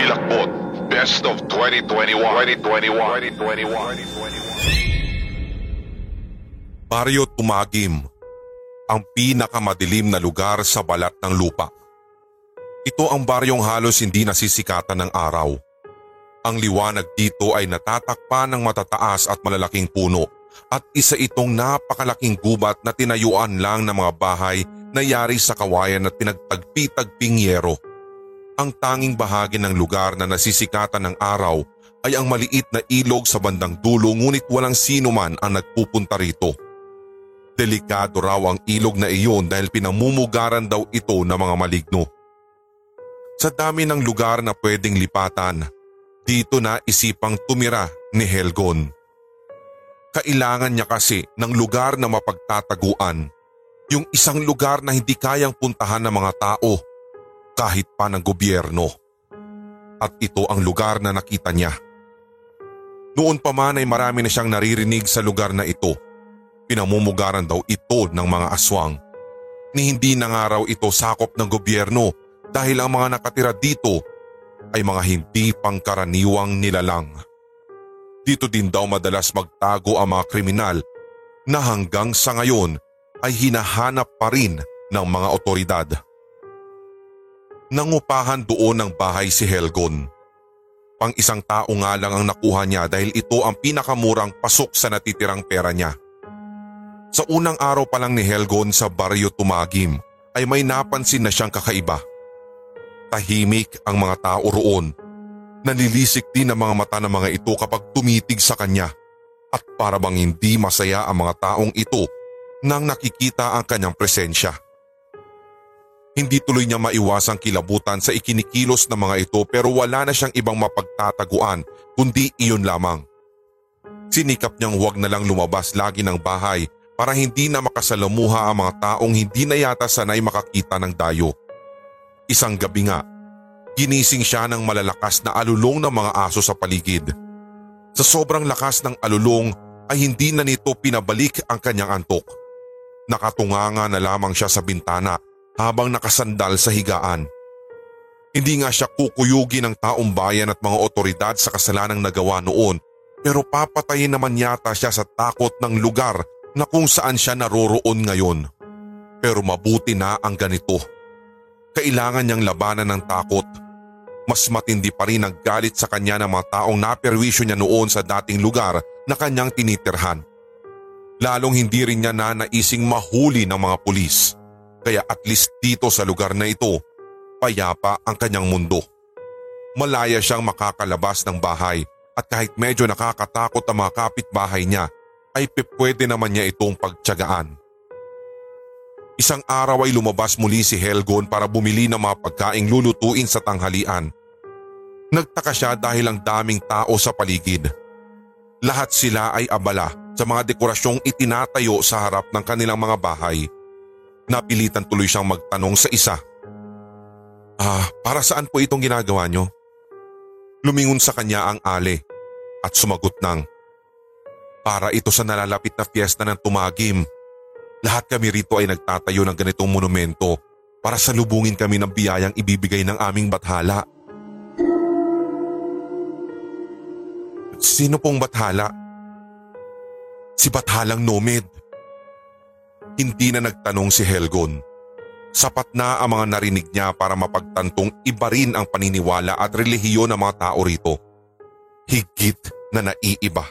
Hilakbot, Best of 2021. 2021. 2021. Baryo Tumagim, ang pinakamadilim na lugar sa balat ng lupa. Ito ang baryong halos hindi nasisikatan ng araw. Ang liwanag dito ay natatakpan ng matataas at malalaking puno at isa itong napakalaking gubat na tinayuan lang ng mga bahay na yari sa kawayan at pinagtagpi-tagping yero. Ang tanging bahagi ng lugar na nasisikatan ng araw ay ang maliit na ilog sa bandang dulo ngunit walang sino man ang nagpupunta rito. Delikado raw ang ilog na iyon dahil pinamumugaran daw ito ng mga maligno. Sa dami ng lugar na pwedeng lipatan, dito na isipang tumira ni Helgon. Kailangan niya kasi ng lugar na mapagtataguan, yung isang lugar na hindi kayang puntahan ng mga tao kahit pa ng gobyerno. At ito ang lugar na nakita niya. Noon pa man ay marami na siyang naririnig sa lugar na ito. Pinamumugaran daw ito ng mga aswang. Ni hindi na nga raw ito sakop ng gobyerno dahil ang mga nakatira dito ay mga hindi pangkaraniwang nilalang. Dito din daw madalas magtago ang mga kriminal na hanggang sa ngayon ay hinahanap pa rin ng mga otoridad. Nangupahan doon ng bahay si Helgon. Pang isang tao nga lang ang nakuha niya dahil ito ang pinakamurang pasok sa natitirang pera niya. Sa unang araw pa lang ni Helgon sa baryo Tumagim ay may napansin na siyang kakaiba. Tahimik ang mga tao roon. Nalilisik din ang mga mata ng mga ito kapag tumitig sa kanya at para bang hindi masaya ang mga taong ito nang nakikita ang kanyang presensya. Hindi tuloy niya maiwasang kilabutan sa ikinikilos ng mga ito pero wala na siyang ibang mapagtataguan kundi iyon lamang. Sinikap niyang huwag na lang lumabas lagi ng bahay para hindi na makasalamuha ang mga taong hindi na yata sanay makakita ng dayo. Isang gabi nga, ginising siya ng malalakas na alulong ng mga aso sa paligid. Sa sobrang lakas ng alulong ay hindi na nito pinabalik ang kanyang antok. Nakatunganga na lamang siya sa bintana habang nakasandal sa higaan. Hindi nga siya kukuyugi ng taong bayan at mga otoridad sa kasalanang nagawa noon pero papatayin naman yata siya sa takot ng lugar na kung saan siya naroroon ngayon. Pero mabuti na ang ganito. Kailangan niyang labanan ng takot. Mas matindi pa rin ang galit sa kanya ng mga taong naperwisyo niya noon sa dating lugar na kanyang tinitirhan. Lalong hindi rin niya na naising mahuli ng mga pulis. Kaya at least dito sa lugar na ito, payapa ang kanyang mundo. Malaya siyang makakalabas ng bahay at kahit medyo nakakatakot ang mga kapitbahay niya, ay pwede naman niya itong pagtyagaan. Isang araw ay lumabas muli si Helgon para bumili ng mga pagkaing lulutuin sa tanghalian. Nagtaka siya dahil ang daming tao sa paligid. Lahat sila ay abala sa mga dekorasyong itinatayo sa harap ng kanilang mga bahay. Napilitan tuloy siyang magtanong sa isa. Ah, para saan po itong ginagawa niyo? Lumingon sa kanya ang ale at sumagot ng, Para ito sa nalalapit na fiesta ng tumagim. Lahat kami rito ay nagtatayo ng ganitong monumento para salubungin kami ng biyayang ibibigay ng aming bathala. Sino pong bathala? Si Bathalang Nomad. Hindi na nagtanong si Helgon. Sapat na ang mga narinig niya para mapagtantong iba rin ang paniniwala at relihiyon ng mga tao rito. Higit na naiiba.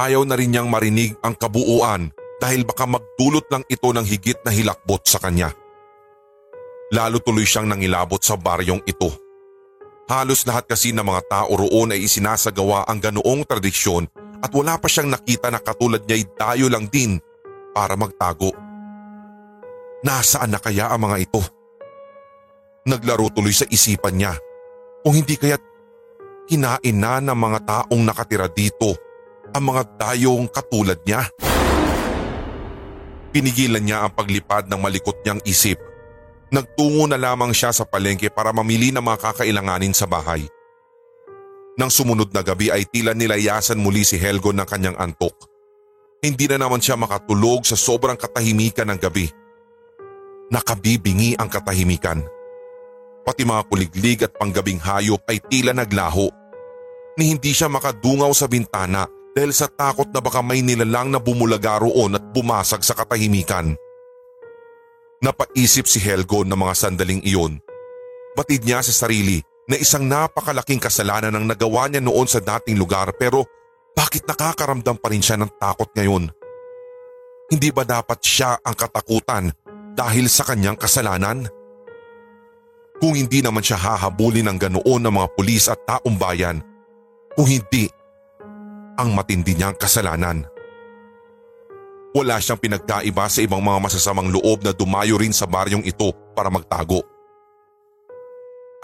Ayaw na rin niyang marinig ang kabuuan dahil baka magdulot lang ito ng higit na hilakbot sa kanya. Lalo tuloy siyang nangilabot sa baryong ito. Halos lahat kasi ng mga tao roon ay isinasagawa ang ganoong tradisyon at wala pa siyang nakita na katulad niya ay dayo lang din para magtago. Nasaan na kaya ang mga ito? Naglaro tuloy sa isipan niya. Kung hindi kaya't kinain na ng mga taong nakatira dito ang mga dayong katulad niya. Pinigilan niya ang paglipad ng malikot niyang isip. Nagtungo na lamang siya sa palengke para mamili ng mga kakailanganin sa bahay. Nang sumunod na gabi ay tila nilayasan muli si Helgo ng kanyang antok. Hindi na naman siya makatulog sa sobrang katahimikan ng gabi. Nakabibingi ang katahimikan. Pati mga kuliglig at panggabing hayop ay tila naglaho. Ni hindi siya makadungaw sa bintana dahil sa takot na baka may nilalang na bumulaga roon at bumasag sa katahimikan. Napaisip si Helgo ng mga sandaling iyon. Batid niya sa sarili na isang napakalaking kasalanan ang nagawa niya noon sa dating lugar pero bakit nakakaramdam pa rin siya ng takot ngayon? Hindi ba dapat siya ang katakutan dahil sa kanyang kasalanan? Kung hindi naman siya hahabulin ng ganoon ng mga pulis at taong bayan, kung hindi, ang matindi niyang kasalanan. Wala siyang pinagkaiba sa ibang mga masasamang loob na dumayo rin sa baryong ito para magtago.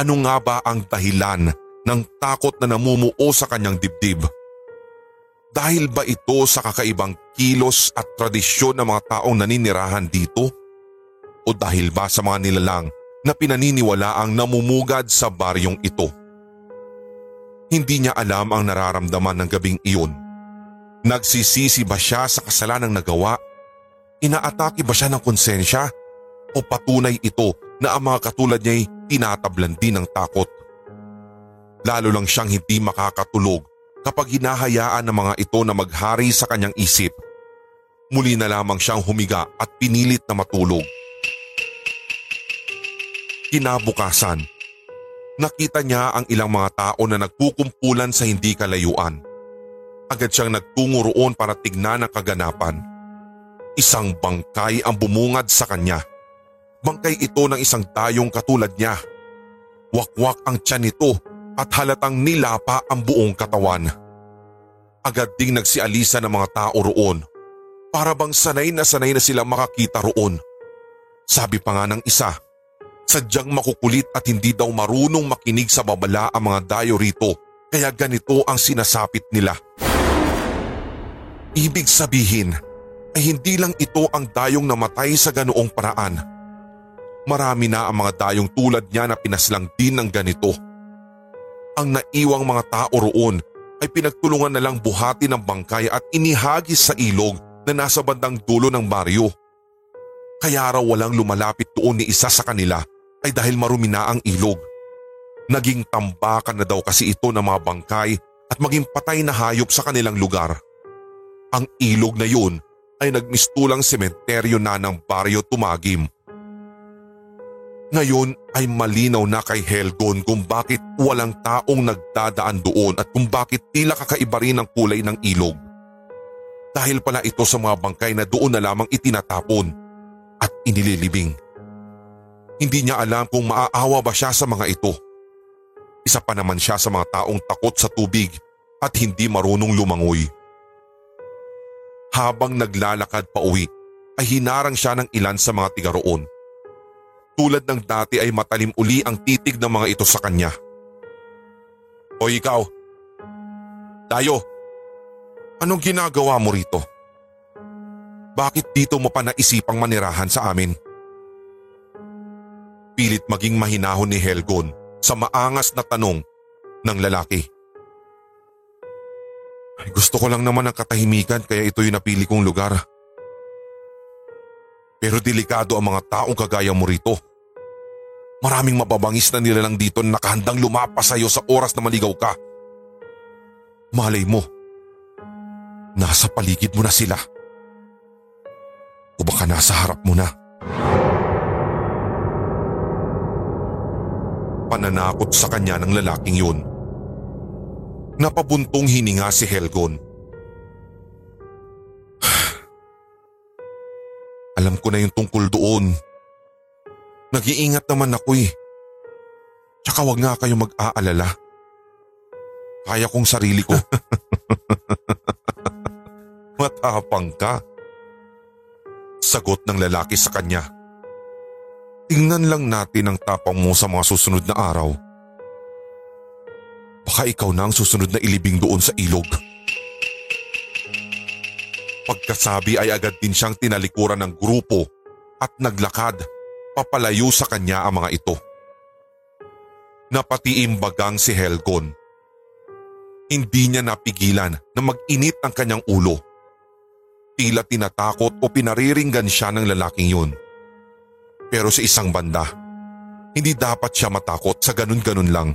Ano nga ba ang dahilan ng takot na namumuo sa kanyang dibdib? Dahil ba ito sa kakaibang kilos at tradisyon ng mga taong naninirahan dito? O dahil ba sa mga nilalang na pinaniniwala ang namumugad sa baryong ito? Hindi niya alam ang nararamdaman ng gabing iyon Nagsisisi ba siya sa kasalanang nagawa? Inaatake ba siya ng konsensya? O patunay ito na ang mga katulad niya ay tinatablan din ng takot? Lalo lang siyang hindi makakatulog kapag hinahayaan ng mga ito na maghari sa kanyang isip. Muli na lamang siyang humiga at pinilit na matulog. Kinabukasan, nakita niya ang ilang mga tao na nagkukumpulan sa hindi kalayuan. Agad siyang nagtungo roon para tignan ang kaganapan. Isang bangkay ang bumungad sa kanya. Bangkay ito ng isang tayong katulad niya. Wakwak ang tiyan nito at halatang nilapa ang buong katawan. Agad ding nagsialisa ng mga tao roon. Para bang sanay na sanay na sila makakita roon. Sabi pa nga ng isa, sadyang makukulit at hindi daw marunong makinig sa babala ang mga dayo rito kaya ganito ang sinasapit nila. Ibig sabihin ay hindi lang ito ang dayong namatay sa ganoong paraan. Marami na ang mga dayong tulad niya na pinaslang din ng ganito. Ang naiwang mga tao roon ay pinagtulungan na lang buhati ng bangkay at inihagis sa ilog na nasa bandang dulo ng baryo. Kaya raw walang lumalapit doon ni isa sa kanila ay dahil marumi na ang ilog. Naging tambakan na daw kasi ito ng mga bangkay at maging patay na hayop sa kanilang lugar. Ang ilog na yun ay nagmistulang sementeryo na ng baryo tumagim. Ngayon ay malinaw na kay Helgon kung bakit walang taong nagdadaan doon at kung bakit tila kakaiba rin ang kulay ng ilog. Dahil pala ito sa mga bangkay na doon na lamang itinatapon at inililibing. Hindi niya alam kung maaawa ba siya sa mga ito. Isa pa naman siya sa mga taong takot sa tubig at hindi marunong lumangoy. Habang naglalakad pa uwi ay hinarang siya ng ilan sa mga tiga roon. Tulad ng dati ay matalim uli ang titig ng mga ito sa kanya. O ikaw, Dayo, anong ginagawa mo rito? Bakit dito mo pa naisipang manirahan sa amin? Pilit maging mahinahon ni Helgon sa maangas na tanong ng lalaki. Ay, gusto ko lang naman ng katahimikan kaya ito yung napili kong lugar. Pero delikado ang mga taong kagaya mo rito. Maraming mababangis na nila lang dito na nakahandang lumapas sa iyo sa oras na maligaw ka. Malay mo, nasa paligid mo na sila. O baka nasa harap mo na. Pananakot sa kanya ng lalaking yun. Napabuntong hininga si Helgon. Alam ko na yung tungkol doon. Nag-iingat naman ako eh. Tsaka wag nga kayo mag-aalala. Kaya kong sarili ko. Matapang ka. Sagot ng lalaki sa kanya. Tingnan lang natin ang tapang mo sa mga susunod na araw. Baka ikaw na ang susunod na ilibing doon sa ilog. Pagkasabi ay agad din siyang tinalikuran ng grupo at naglakad papalayo sa kanya ang mga ito. Napatiimbagang si Helgon. Hindi niya napigilan na mag-init ang kanyang ulo. Tila tinatakot o pinariringgan siya ng lalaking yun. Pero sa isang banda, Hindi dapat siya matakot sa ganun-ganun lang.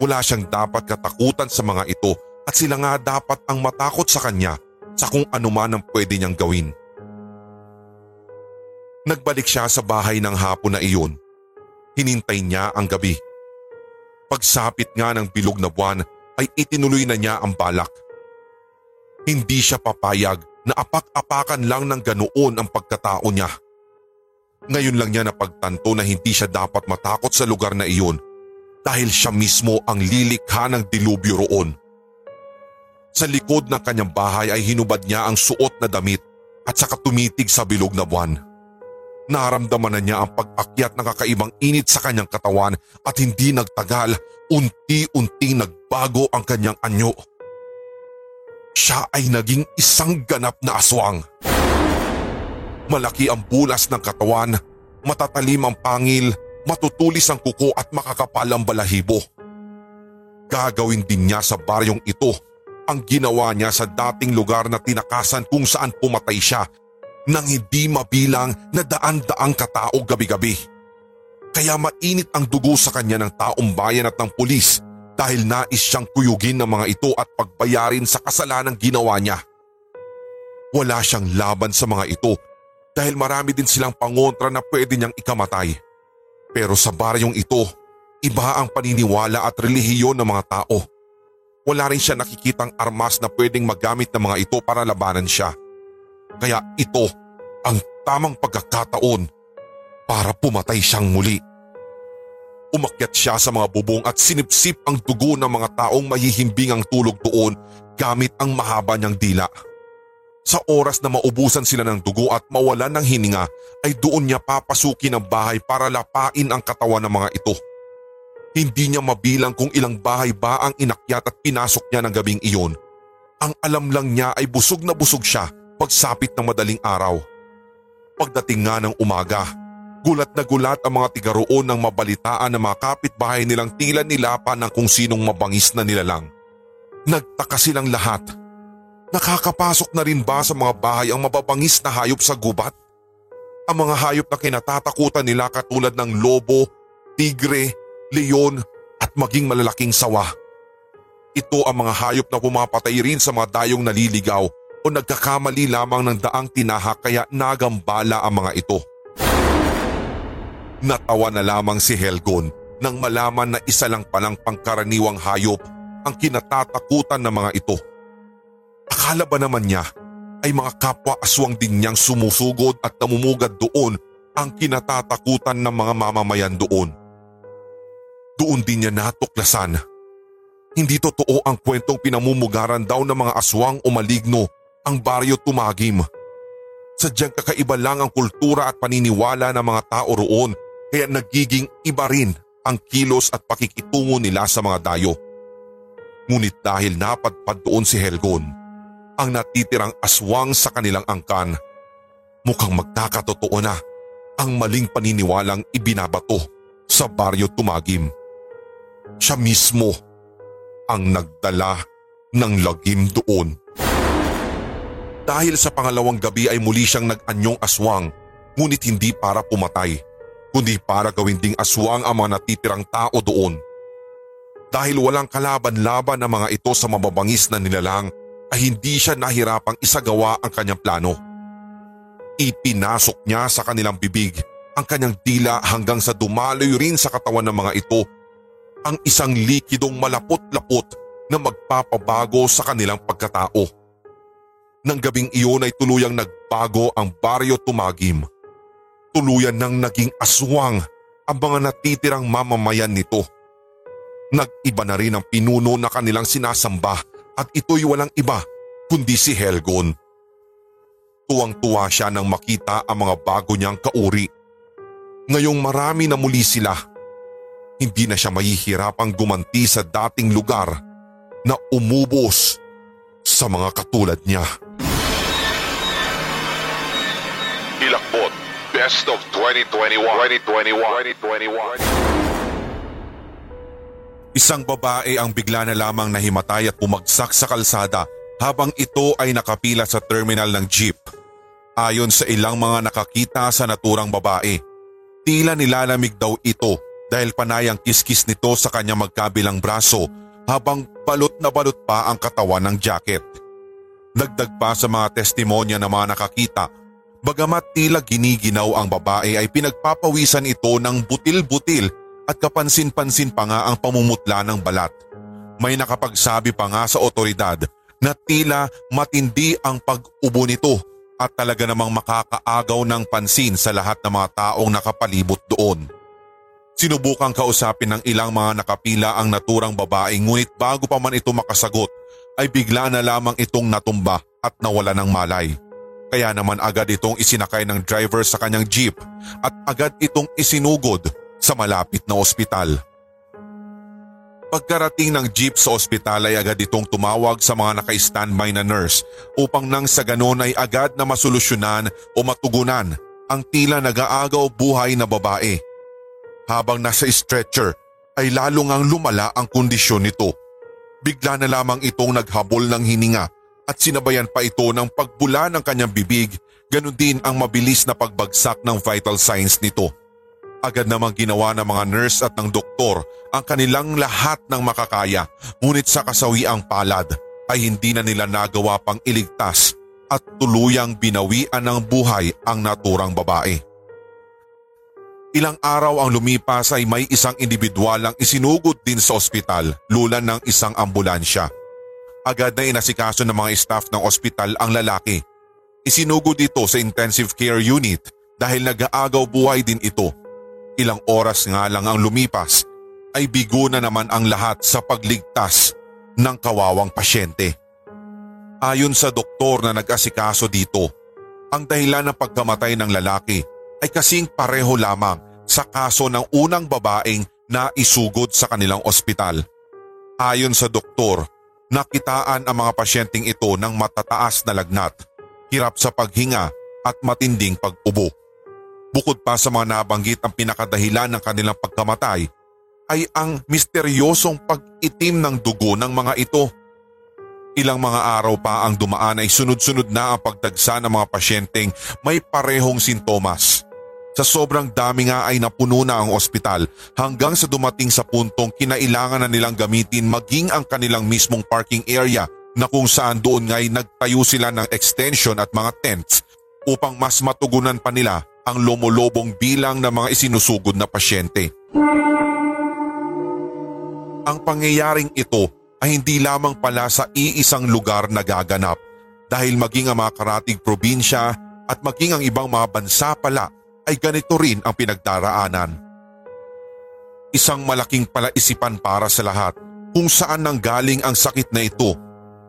Wala siyang dapat katakutan sa mga ito at sila nga dapat ang matakot sa kanya sa kung ano man ang pwede niyang gawin. Nagbalik siya sa bahay ng hapon na iyon. Hinintay niya ang gabi. Pagsapit nga ng bilog na buwan ay itinuloy na niya ang balak. Hindi siya papayag na apak-apakan lang ng ganoon ang pagkatao niya. Ngayon lang niya napagtanto na hindi siya dapat matakot sa lugar na iyon dahil siya mismo ang lilikha ng dilubyo roon. Sa likod ng kanyang bahay ay hinubad niya ang suot na damit at saka tumitig sa bilog na buwan. Naramdaman na niya ang pag-akyat ng kakaibang init sa kanyang katawan at hindi nagtagal, unti-unting nagbago ang kanyang anyo. Siya ay naging isang ganap na aswang. Malaki ang bulas ng katawan, matatalim ang pangil, matutulis ang kuko at makakapal ang balahibo. Gagawin din niya sa baryong ito ang ginawa niya sa dating lugar na tinakasan kung saan pumatay siya nang hindi mabilang na daan-daang katao gabi-gabi. Kaya mainit ang dugo sa kanya ng taong bayan at ng pulis dahil nais siyang kuyugin ng mga ito at pagbayarin sa kasalanang ginawa niya. Wala siyang laban sa mga ito dahil marami din silang pangontra na pwede niyang ikamatay. Pero sa baryong ito, iba ang paniniwala at relihiyon ng mga tao. Wala rin siya nakikitang armas na pwedeng magamit ng mga ito para labanan siya. Kaya ito ang tamang pagkakataon para pumatay siyang muli. Umakyat siya sa mga bubong at sinipsip ang dugo ng mga taong mahihimbing ang tulog doon gamit ang mahaba niyang dila. Sa oras na maubusan sila ng dugo at mawalan ng hininga ay doon niya papasukin ang bahay para lapain ang katawan ng mga ito. Hindi niya mabilang kung ilang bahay ba ang inakyat at pinasok niya ng gabing iyon. Ang alam lang niya ay busog na busog siya pagsapit ng madaling araw. Pagdating nga ng umaga, gulat na gulat ang mga tiga roon nang mabalitaan ng mga kapitbahay nilang tila nilapan ng kung sinong mabangis na nilalang. Nagtaka silang lahat. Nakakapasok na rin ba sa mga bahay ang mababangis na hayop sa gubat? Ang mga hayop na kinatatakutan nila katulad ng lobo, tigre, leon at maging malalaking sawa. Ito ang mga hayop na pumapatay rin sa mga dayong naliligaw o nagkakamali lamang ng daang tinahak kaya nagambala ang mga ito. Natawa na lamang si Helgon nang malaman na isa lang palang pangkaraniwang hayop ang kinatatakutan ng mga ito. Akala ba naman niya ay mga kapwa aswang din niyang sumusugod at namumugad doon ang kinatatakutan ng mga mamamayan doon. Doon din niya natuklasan. Hindi totoo ang kwentong pinamumugaran daw ng mga aswang o maligno ang baryo tumagim. Sadyang kakaiba lang ang kultura at paniniwala ng mga tao roon kaya nagiging iba rin ang kilos at pakikitungo nila sa mga dayo. Ngunit dahil napadpad doon si Helgon, ang natitirang aswang sa kanilang angkan, mukhang magkakatotoo na ang maling paniniwalang ibinabato sa baryo tumagim. Siya mismo ang nagdala ng lagim doon. Dahil sa pangalawang gabi ay muli siyang nag-anyong aswang ngunit hindi para pumatay kundi para gawin ding aswang ang mga natitirang tao doon. Dahil walang kalaban-laban ang mga ito sa mababangis na nilalang ay hindi siya nahirapang isagawa ang kanyang plano. Ipinasok niya sa kanilang bibig ang kanyang dila hanggang sa dumaloy rin sa katawan ng mga ito ang isang likidong malapot-lapot na magpapabago sa kanilang pagkatao. Nang gabing iyon ay tuluyang nagbago ang baryo tumagim. Tuluyan nang naging aswang ang mga natitirang mamamayan nito. Nag-iba na rin ang pinuno na kanilang sinasamba at ito'y walang iba kundi si Helgon. Tuwang-tuwa siya nang makita ang mga bago niyang kauri. Ngayong marami na muli sila hindi na siya mahihirapang gumanti sa dating lugar na umubos sa mga katulad niya. Hilakbot, Best of 2021. 2021. 2021. Isang babae ang bigla na lamang nahimatay at bumagsak sa kalsada habang ito ay nakapila sa terminal ng jeep. Ayon sa ilang mga nakakita sa naturang babae, tila nilalamig daw ito dahil panayang kiskis nito sa kanyang magkabilang braso habang balot na balot pa ang katawan ng jacket. Dagdag pa sa mga testimonya na mga nakakita, bagamat tila giniginaw ang babae ay pinagpapawisan ito ng butil-butil at kapansin-pansin pa nga ang pamumutla ng balat. May nakapagsabi pa nga sa otoridad na tila matindi ang pag-ubo nito at talaga namang makakaagaw ng pansin sa lahat ng mga taong nakapalibot doon. Sinubukang kausapin ng ilang mga nakapila ang naturang babae ngunit bago pa man ito makasagot ay bigla na lamang itong natumba at nawala ng malay. Kaya naman agad itong isinakay ng driver sa kanyang jeep at agad itong isinugod sa malapit na ospital. Pagkarating ng jeep sa ospital ay agad itong tumawag sa mga naka-standby na nurse upang nang sa ganon ay agad na masolusyonan o matugunan ang tila nag-aagaw buhay na babae. Habang nasa stretcher ay lalo ngang lumala ang kondisyon nito. Bigla na lamang itong naghabol ng hininga at sinabayan pa ito ng pagbula ng kanyang bibig, ganun din ang mabilis na pagbagsak ng vital signs nito. Agad namang ginawa ng mga nurse at ng doktor ang kanilang lahat ng makakaya ngunit sa kasawiang palad ay hindi na nila nagawa pang iligtas at tuluyang binawian ng buhay ang naturang babae. Ilang araw ang lumipas ay may isang individual ang isinugod din sa ospital lulan ng isang ambulansya. Agad na inasikaso ng mga staff ng ospital ang lalaki. Isinugod ito sa intensive care unit dahil nag-aagaw buhay din ito Ilang oras nga lang ang lumipas ay bigo na naman ang lahat sa pagligtas ng kawawang pasyente. Ayon sa doktor na nag-asikaso dito, ang dahilan ng pagkamatay ng lalaki ay kasing pareho lamang sa kaso ng unang babaeng na isugod sa kanilang ospital. Ayon sa doktor, nakitaan ang mga pasyenteng ito ng matataas na lagnat, hirap sa paghinga at matinding pag-ubo. Bukod pa sa mga nabanggit ang pinakadahilan ng kanilang pagkamatay ay ang misteryosong pag-itim ng dugo ng mga ito. Ilang mga araw pa ang dumaan ay sunod-sunod na ang pagdagsa ng mga pasyenteng may parehong sintomas. Sa sobrang dami nga ay napuno na ang ospital hanggang sa dumating sa puntong kinailangan na nilang gamitin maging ang kanilang mismong parking area na kung saan doon nga'y nagtayo sila ng extension at mga tents upang mas matugunan pa nila ang lomolobong bilang ng mga isinusugod na pasyente. Ang pangyayaring ito ay hindi lamang pala sa iisang lugar nagaganap dahil maging ang mga karatig probinsya at maging ang ibang mga bansa pala ay ganito rin ang pinagdaraanan. Isang malaking palaisipan para sa lahat kung saan nanggaling ang sakit na ito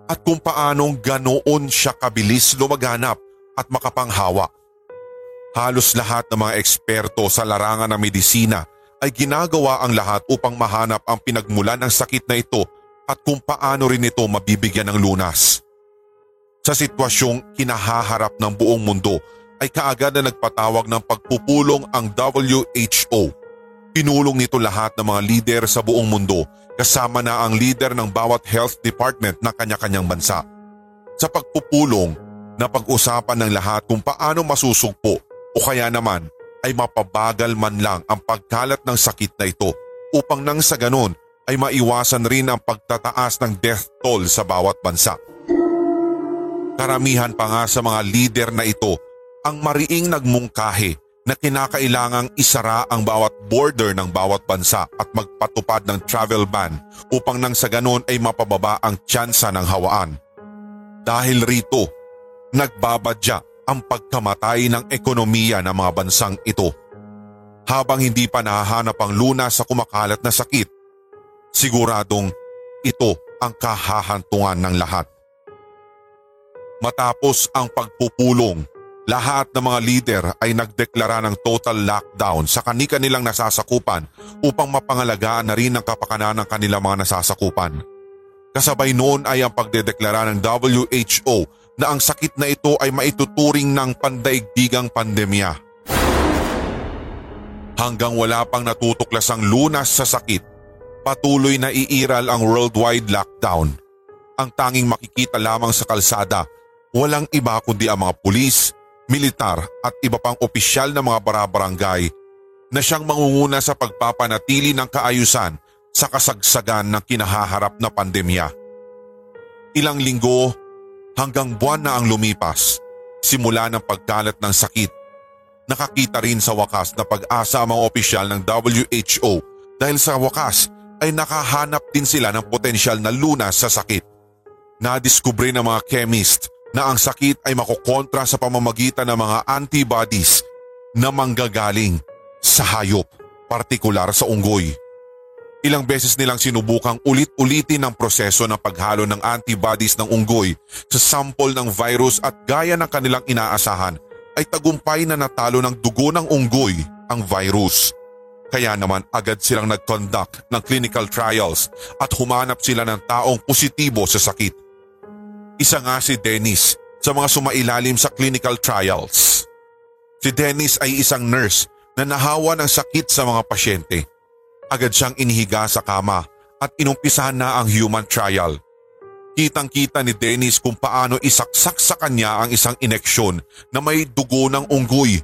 at kung paanong ganoon siya kabilis lumaganap at makapanghawa. Halos lahat ng mga eksperto sa larangan ng medisina ay ginagawa ang lahat upang mahanap ang pinagmulan ng sakit na ito at kung paano rin ito mabibigyan ng lunas. Sa sitwasyong kinahaharap ng buong mundo ay kaagad na nagpatawag ng pagpupulong ang WHO. Pinulong nito lahat ng mga lider sa buong mundo kasama na ang leader ng bawat health department ng kanya-kanyang bansa. Sa pagpupulong, napag-usapan ng lahat kung paano masusugpo o kaya naman ay mapabagal man lang ang pagkalat ng sakit na ito upang nang sa ganon ay maiwasan rin ang pagtataas ng death toll sa bawat bansa. Karamihan pa nga sa mga leader na ito ang mariing nagmungkahi na kinakailangang isara ang bawat border ng bawat bansa at magpatupad ng travel ban upang nang sa ganon ay mapababa ang tsansa ng hawaan. Dahil rito, nagbabadya ang pagkamatay ng ekonomiya ng mga bansang ito. Habang hindi pa nahahanap ang luna sa kumakalat na sakit, siguradong ito ang kahahantungan ng lahat. Matapos ang pagpupulong, lahat ng mga leader ay nagdeklara ng total lockdown sa kani-kanilang nasasakupan upang mapangalagaan na rin ang kapakanan ng kanilang mga nasasakupan. Kasabay noon ay ang pagdedeklara ng WHO na ang sakit na ito ay maituturing ng pandaigdigang pandemya. Hanggang wala pang natutuklasang lunas sa sakit, patuloy na iiral ang worldwide lockdown. Ang tanging makikita lamang sa kalsada, walang iba kundi ang mga pulis, militar at iba pang opisyal na mga barabarangay na siyang mangunguna sa pagpapanatili ng kaayusan sa kasagsagan ng kinahaharap na pandemya. Ilang linggo hanggang buwan na ang lumipas simula ng pagkalat ng sakit. Nakakita rin sa wakas na pag-asa ang mga opisyal ng WHO dahil sa wakas ay nakahanap din sila ng potensyal na lunas sa sakit. Nadiskubre ng mga chemist na ang sakit ay makokontra sa pamamagitan ng mga antibodies na manggagaling sa hayop, partikular sa unggoy. Ilang beses nilang sinubukang ulit-ulitin ang proseso ng paghalo ng antibodies ng unggoy sa sample ng virus at gaya ng kanilang inaasahan ay tagumpay na natalo ng dugo ng unggoy ang virus. Kaya naman agad silang nag-conduct ng clinical trials at humanap sila ng taong positibo sa sakit. Isa nga si Dennis sa mga sumailalim sa clinical trials. Si Dennis ay isang nurse na nahawa ng sakit sa mga pasyente. Agad siyang inihiga sa kama at inumpisahan na ang human trial. Kitang-kita ni Dennis kung paano isaksak sa kanya ang isang ineksyon na may dugo ng unggoy.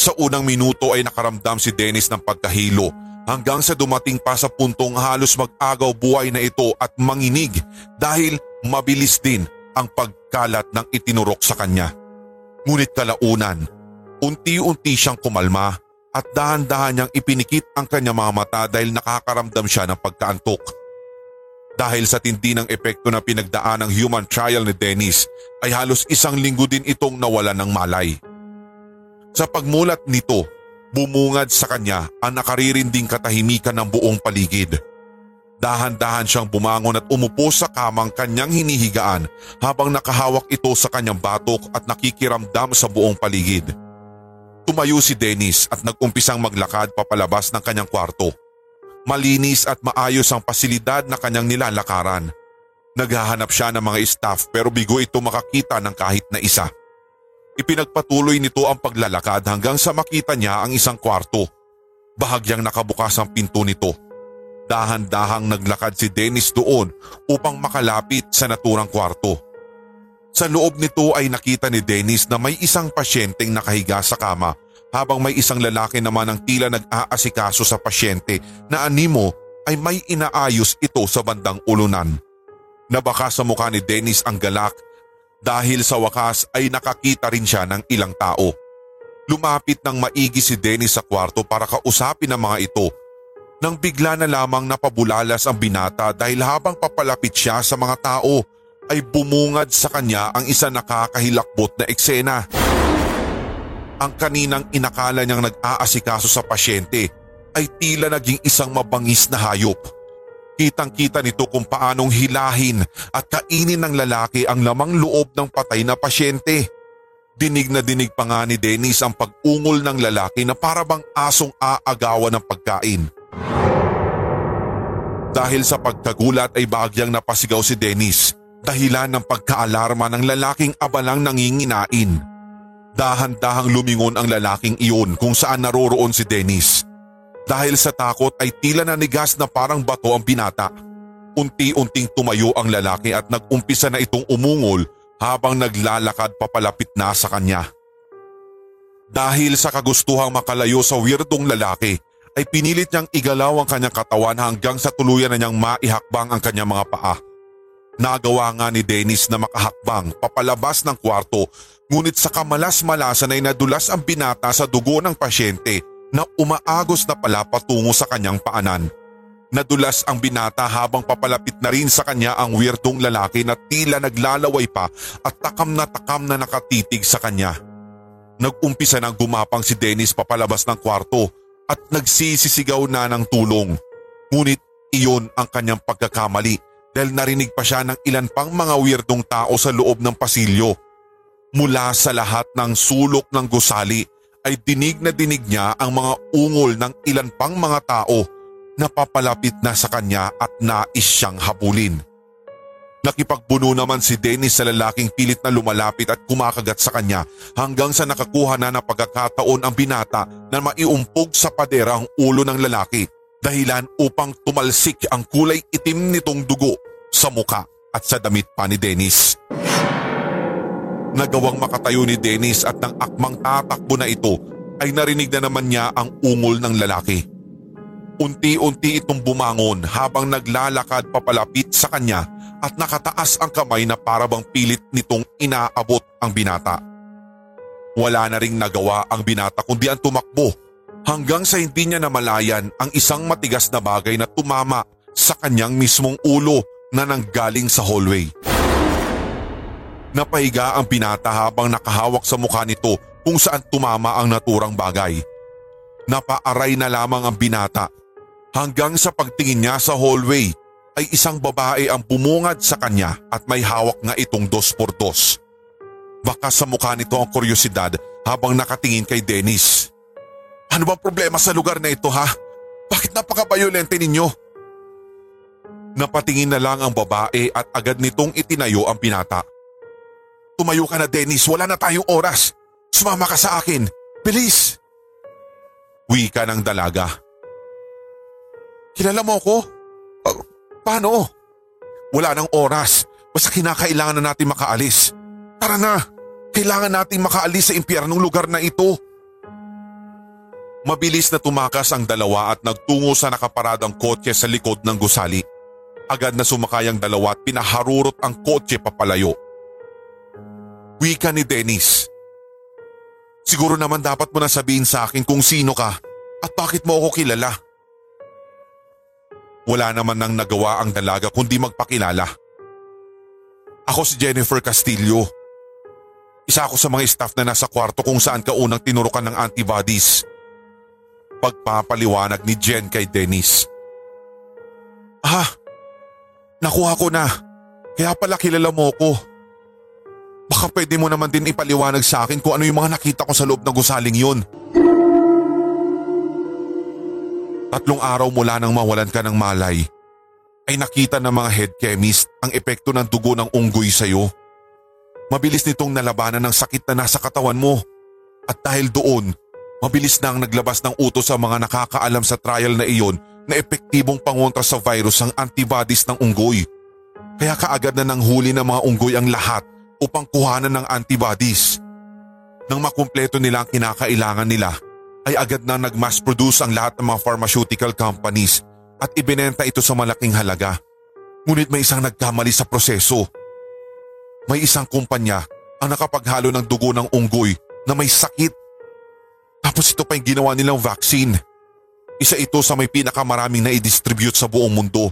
Sa unang minuto ay nakaramdam si Dennis ng pagkahilo hanggang sa dumating pa sa puntong halos mag-agaw buhay na ito at manginig dahil mabilis din ang pagkalat ng itinurok sa kanya. Ngunit kalaunan, unti-unti siyang kumalma at dahan-dahan niyang ipinikit ang kanyang mga mata dahil nakakaramdam siya ng pagkaantok. Dahil sa tindi ng epekto na pinagdaan ng human trial ni Dennis ay halos isang linggo din itong nawala ng malay. Sa pagmulat nito, bumungad sa kanya ang nakaririnding katahimikan ng buong paligid. Dahan-dahan siyang bumangon at umupo sa kamang kanyang hinihigaan habang nakahawak ito sa kanyang batok at nakikiramdam sa buong paligid. Tumayo si Dennis at nagumpisang maglakad papalabas ng kanyang kwarto. Malinis at maayos ang pasilidad na kanyang nilalakaran. Naghahanap siya ng mga staff pero bigo ito makakita ng kahit na isa. Ipinagpatuloy nito ang paglalakad hanggang sa makita niya ang isang kwarto. Bahagyang nakabukas ang pinto nito. Dahan-dahang naglakad si Dennis doon upang makalapit sa naturang kwarto. Sa loob nito ay nakita ni Dennis na may isang pasyenteng nakahiga sa kama habang may isang lalaki naman ang tila nag-aasikaso sa pasyente na animo ay may inaayos ito sa bandang ulunan. Nabaka sa mukha ni Dennis ang galak dahil sa wakas ay nakakita rin siya ng ilang tao. Lumapit ng maigi si Dennis sa kwarto para kausapin ang mga ito nang bigla na lamang napabulalas ang binata dahil habang papalapit siya sa mga tao ay bumungad sa kanya ang isa nakakahilakbot na eksena. Ang kaninang inakala niyang nag-aasikaso sa pasyente ay tila naging isang mabangis na hayop. Kitang-kita nito kung paanong hilahin at kainin ng lalaki ang lamang loob ng patay na pasyente. Dinig na dinig pa nga ni Dennis ang pag-ungol ng lalaki na parabang asong aagawan ng pagkain. Dahil sa pagkagulat ay bagyang napasigaw si Dennis dahilan ng pagkaalarma ng lalaking abalang nanginginain. Dahan-dahang lumingon ang lalaking iyon kung saan naroroon si Dennis. Dahil sa takot ay tila nanigas na parang bato ang binata. Unti-unting tumayo ang lalaki at nag-umpisa na itong umungol habang naglalakad papalapit na sa kanya. Dahil sa kagustuhang makalayo sa weirdong lalaki, ay pinilit niyang igalaw ang kanyang katawan hanggang sa tuluyan na niyang maihakbang ang kanyang mga paa. Nagawa nga ni Dennis na makahakbang papalabas ng kwarto ngunit sa kamalas-malasan ay nadulas ang binata sa dugo ng pasyente na umaagos na pala patungo sa kanyang paanan. Nadulas ang binata habang papalapit na rin sa kanya ang weirdong lalaki na tila naglalaway pa at takam na takam na nakatitig sa kanya. Nagumpisa nang gumapang si Dennis papalabas ng kwarto at nagsisisigaw na ng tulong. Ngunit iyon ang kanyang pagkakamali dahil narinig pa siya ng ilan pang mga weirdong tao sa loob ng pasilyo. Mula sa lahat ng sulok ng gusali ay dinig na dinig niya ang mga ungol ng ilan pang mga tao na papalapit na sa kanya at nais siyang habulin. Nakipagbuno naman si Dennis sa lalaking pilit na lumalapit at kumakagat sa kanya hanggang sa nakakuha na ng pagkakataon ang binata na maiumpog sa padera ang ulo ng lalaki dahilan upang tumalsik ang kulay itim nitong dugo sa muka at sa damit pa ni Dennis. Nagawang makatayo ni Dennis at nang akmang tatakbo na ito ay narinig na naman niya ang ungol ng lalaki. Unti-unti itong bumangon habang naglalakad papalapit sa kanya at nakataas ang kamay na parabang pilit nitong inaabot ang binata. Wala na ring nagawa ang binata kundi ang tumakbo hanggang sa hindi niya namalayan ang isang matigas na bagay na tumama sa kanyang mismong ulo na nanggaling sa hallway. Napahiga ang binata habang nakahawak sa mukha nito kung saan tumama ang naturang bagay. Napaaray na lamang ang binata hanggang sa pagtingin niya sa hallway ay isang babae ang bumungad sa kanya at may hawak nga itong dos por dos. Baka sa mukha nito ang kuryosidad habang nakatingin kay Dennis. Ano bang problema sa lugar na ito ha? Bakit napaka-violente ninyo? Napatingin na lang ang babae at agad nitong itinayo ang pinata. Tumayo ka na Dennis, wala na tayong oras. Sumama ka sa akin. Bilis! Wika ng dalaga. Kilala mo ako? Paano? Wala nang oras. Basta kinakailangan na natin makaalis. Tara na! Kailangan natin makaalis sa impyernong lugar na ito. Mabilis na tumakas ang dalawa at nagtungo sa nakaparadang kotse sa likod ng gusali. Agad na sumakay ang dalawa at pinaharurot ang kotse papalayo. Wika ni Dennis. Siguro naman dapat mo na sabihin sa akin kung sino ka at bakit mo ako kilala. Wala naman nang nagawa ang dalaga kundi magpakilala. Ako si Jennifer Castillo. Isa ako sa mga staff na nasa kwarto kung saan ka unang tinurukan ng antibodies. Pagpapaliwanag ni Jen kay Dennis. Ah, nakuha ko na. Kaya pala kilala mo ko. Baka pwede mo naman din ipaliwanag sa akin kung ano yung mga nakita ko sa loob ng gusaling yun. Tatlong araw mula nang mawalan ka ng malay, ay nakita ng mga head chemist ang epekto ng dugo ng unggoy sa'yo. Mabilis nitong nalabanan ng sakit na nasa katawan mo. At dahil doon, mabilis na ang naglabas ng utos sa mga nakakaalam sa trial na iyon na epektibong pangontra sa virus ang antibodies ng unggoy. Kaya kaagad na nang huli ng mga unggoy ang lahat upang kuhanan ng antibodies. Nang makumpleto nila ang kinakailangan nila, ay agad na nag-mass produce ang lahat ng mga pharmaceutical companies at ibinenta ito sa malaking halaga. Ngunit may isang nagkamali sa proseso. May isang kumpanya ang nakapaghalo ng dugo ng unggoy na may sakit. Tapos ito pa yung ginawa nilang vaccine. Isa ito sa may pinakamaraming na i-distribute sa buong mundo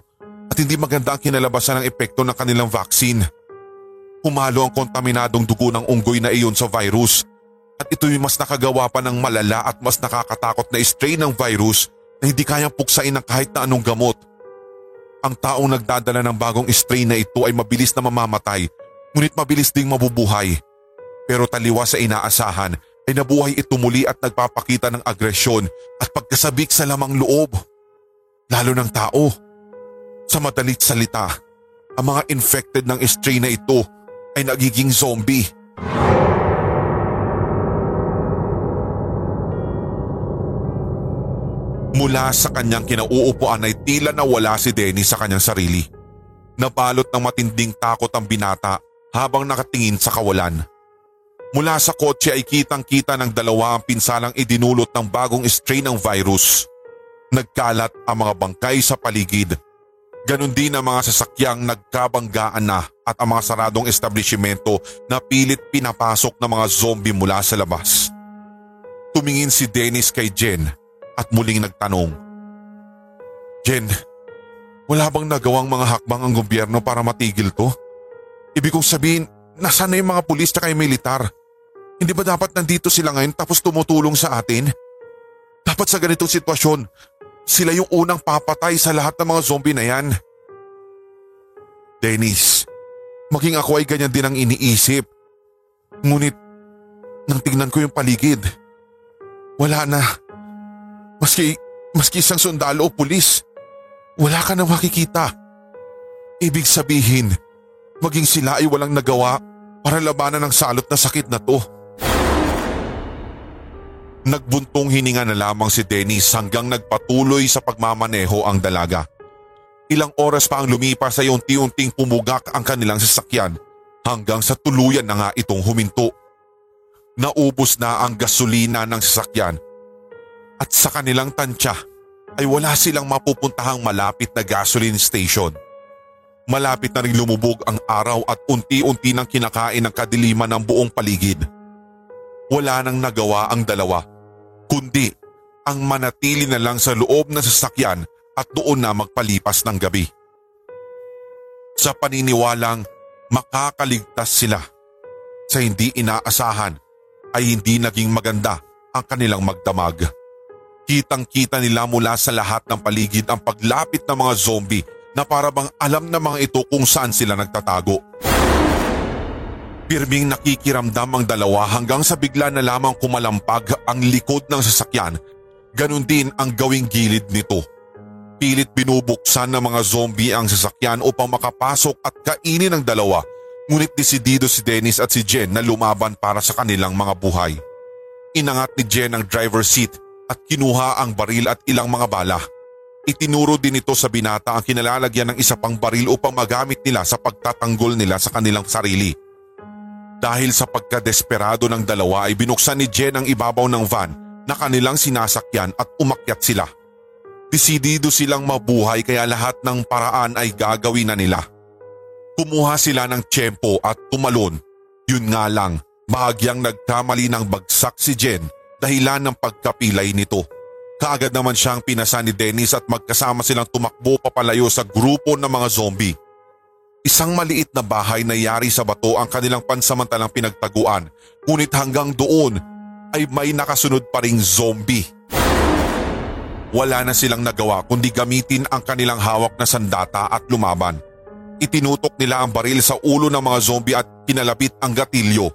at hindi maganda ang kinalabasan ng epekto ng kanilang vaccine. Humalo ang kontaminadong dugo ng unggoy na iyon sa virus at ito'y mas nakagawa pa ng malala at mas nakakatakot na strain ng virus na hindi kayang puksain ng kahit na anong gamot. Ang taong nagdadala ng bagong strain na ito ay mabilis na mamamatay ngunit mabilis ding mabubuhay. Pero taliwa sa inaasahan ay nabuhay ito muli at nagpapakita ng agresyon at pagkasabik sa lamang loob. Lalo ng tao. Sa madalit salita, ang mga infected ng strain na ito ay nagiging zombie. Mula sa kanyang kinauupuan ay tila nawala si Dennis sa kanyang sarili. Nabalot ng matinding takot ang binata habang nakatingin sa kawalan. Mula sa kotse ay kitang-kita ng dalawa ang pinsalang idinulot ng bagong strain ng virus. Nagkalat ang mga bangkay sa paligid. Ganon din ang mga sasakyang nagkabanggaan na at ang mga saradong establishmento na pilit pinapasok ng mga zombie mula sa labas. Tumingin si Dennis kay Jen at muling nagtanong. Jen, wala bang nagawang mga hakbang ang gobyerno para matigil to? Ibig kong sabihin, nasaan na yung mga pulis at militar? Hindi ba dapat nandito sila ngayon tapos tumutulong sa atin? Dapat sa ganitong sitwasyon, sila yung unang papatay sa lahat ng mga zombie na yan. Dennis, maging ako ay ganyan din ang iniisip. Ngunit, nang tingnan ko yung paligid, wala na. Maski, maski isang sundalo o pulis, wala ka na makikita. Ibig sabihin, maging sila ay walang nagawa para labanan ang salot na sakit na to. Nagbuntong hininga na lamang si Dennis hanggang nagpatuloy sa pagmamaneho ang dalaga. Ilang oras pa ang lumipas ay unti-unting pumugak ang kanilang sasakyan hanggang sa tuluyan na nga itong huminto. naubos na ang gasolina ng sasakyan at sa kanilang tansya ay wala silang mapupuntahang malapit na gasoline station. Malapit na rin lumubog ang araw at unti-unti nang kinakain ng kadiliman ng buong paligid. Wala nang nagawa ang dalawa, kundi ang manatili na lang sa loob ng sasakyan at doon na magpalipas ng gabi. Sa paniniwalang makakaligtas sila sa hindi inaasahan ay hindi naging maganda ang kanilang magdamag. Kitang-kita nila mula sa lahat ng paligid ang paglapit ng mga zombie na para bang alam na mga ito kung saan sila nagtatago. Pirming nakikiramdam ang dalawa hanggang sa bigla na lamang kumalampag ang likod ng sasakyan, ganun din ang gawing gilid nito. Pilit binubuksan ng mga zombie ang sasakyan upang makapasok at kainin ang dalawa ngunit desidido si Dennis at si Jen na lumaban para sa kanilang mga buhay. Inangat ni Jen ang driver seat at kinuha ang baril at ilang mga bala. Itinuro din ito sa binata ang kinalalagyan ng isa pang baril upang magamit nila sa pagtatanggol nila sa kanilang sarili. Dahil sa pagkadesperado ng dalawa ay binuksan ni Jen ang ibabaw ng van na kanilang sinasakyan at umakyat sila. Desidido silang mabuhay kaya lahat ng paraan ay gagawin na nila. Kumuha sila ng tiyempo at tumalon. Yun nga lang, bahagyang nagkamali ng bagsak si Jen dahilan ng pagkapilay nito. Kaagad naman siyang pinasa ni Dennis at magkasama silang tumakbo papalayo sa grupo ng mga zombie. Isang maliit na bahay na yari sa bato ang kanilang pansamantalang pinagtaguan ngunit hanggang doon ay may nakasunod pa ring zombie. Wala na silang nagawa kundi gamitin ang kanilang hawak na sandata at lumaban. Itinutok nila ang baril sa ulo ng mga zombie at pinalapit ang gatilyo.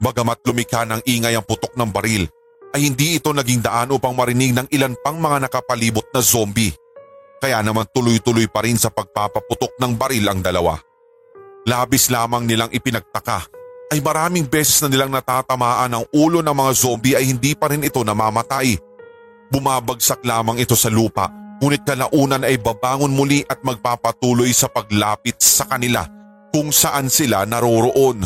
Bagamat lumikha ng ingay ang putok ng baril, ay hindi ito naging daan upang marinig ng ilan pang mga nakapalibot na zombie. Kaya naman tuloy-tuloy pa rin sa pagpapaputok ng baril ang dalawa. Labis lamang nilang ipinagtaka ay maraming beses na nilang natatamaan ang ulo ng mga zombie ay hindi pa rin ito namamatay. Bumabagsak lamang ito sa lupa ngunit kalaunan ay babangon muli at magpapatuloy sa paglapit sa kanila kung saan sila naroroon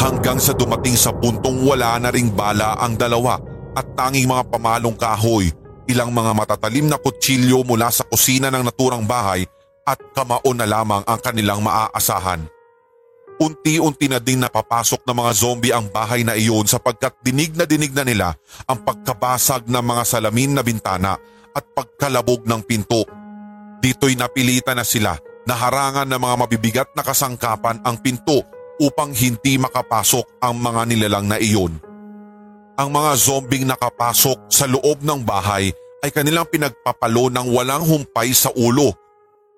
hanggang sa dumating sa puntong wala na ring bala ang dalawa at tanging mga pamalong kahoy, ilang mga matatalim na kutsilyo mula sa kusina ng naturang bahay at kamao na lamang ang kanilang maaasahan. Unti-unti na ding napapasok ng mga zombie ang bahay na iyon sapagkat dinig na dinig na nila ang pagkabasag ng mga salamin na bintana at pagkalabog ng pinto. Dito'y napilitan na sila na harangan ng mga mabibigat na kasangkapan ang pinto upang hindi makapasok ang mga nilalang na iyon. Ang mga zombing nakapasok sa loob ng bahay ay kanilang pinagpapalo ng walang humpay sa ulo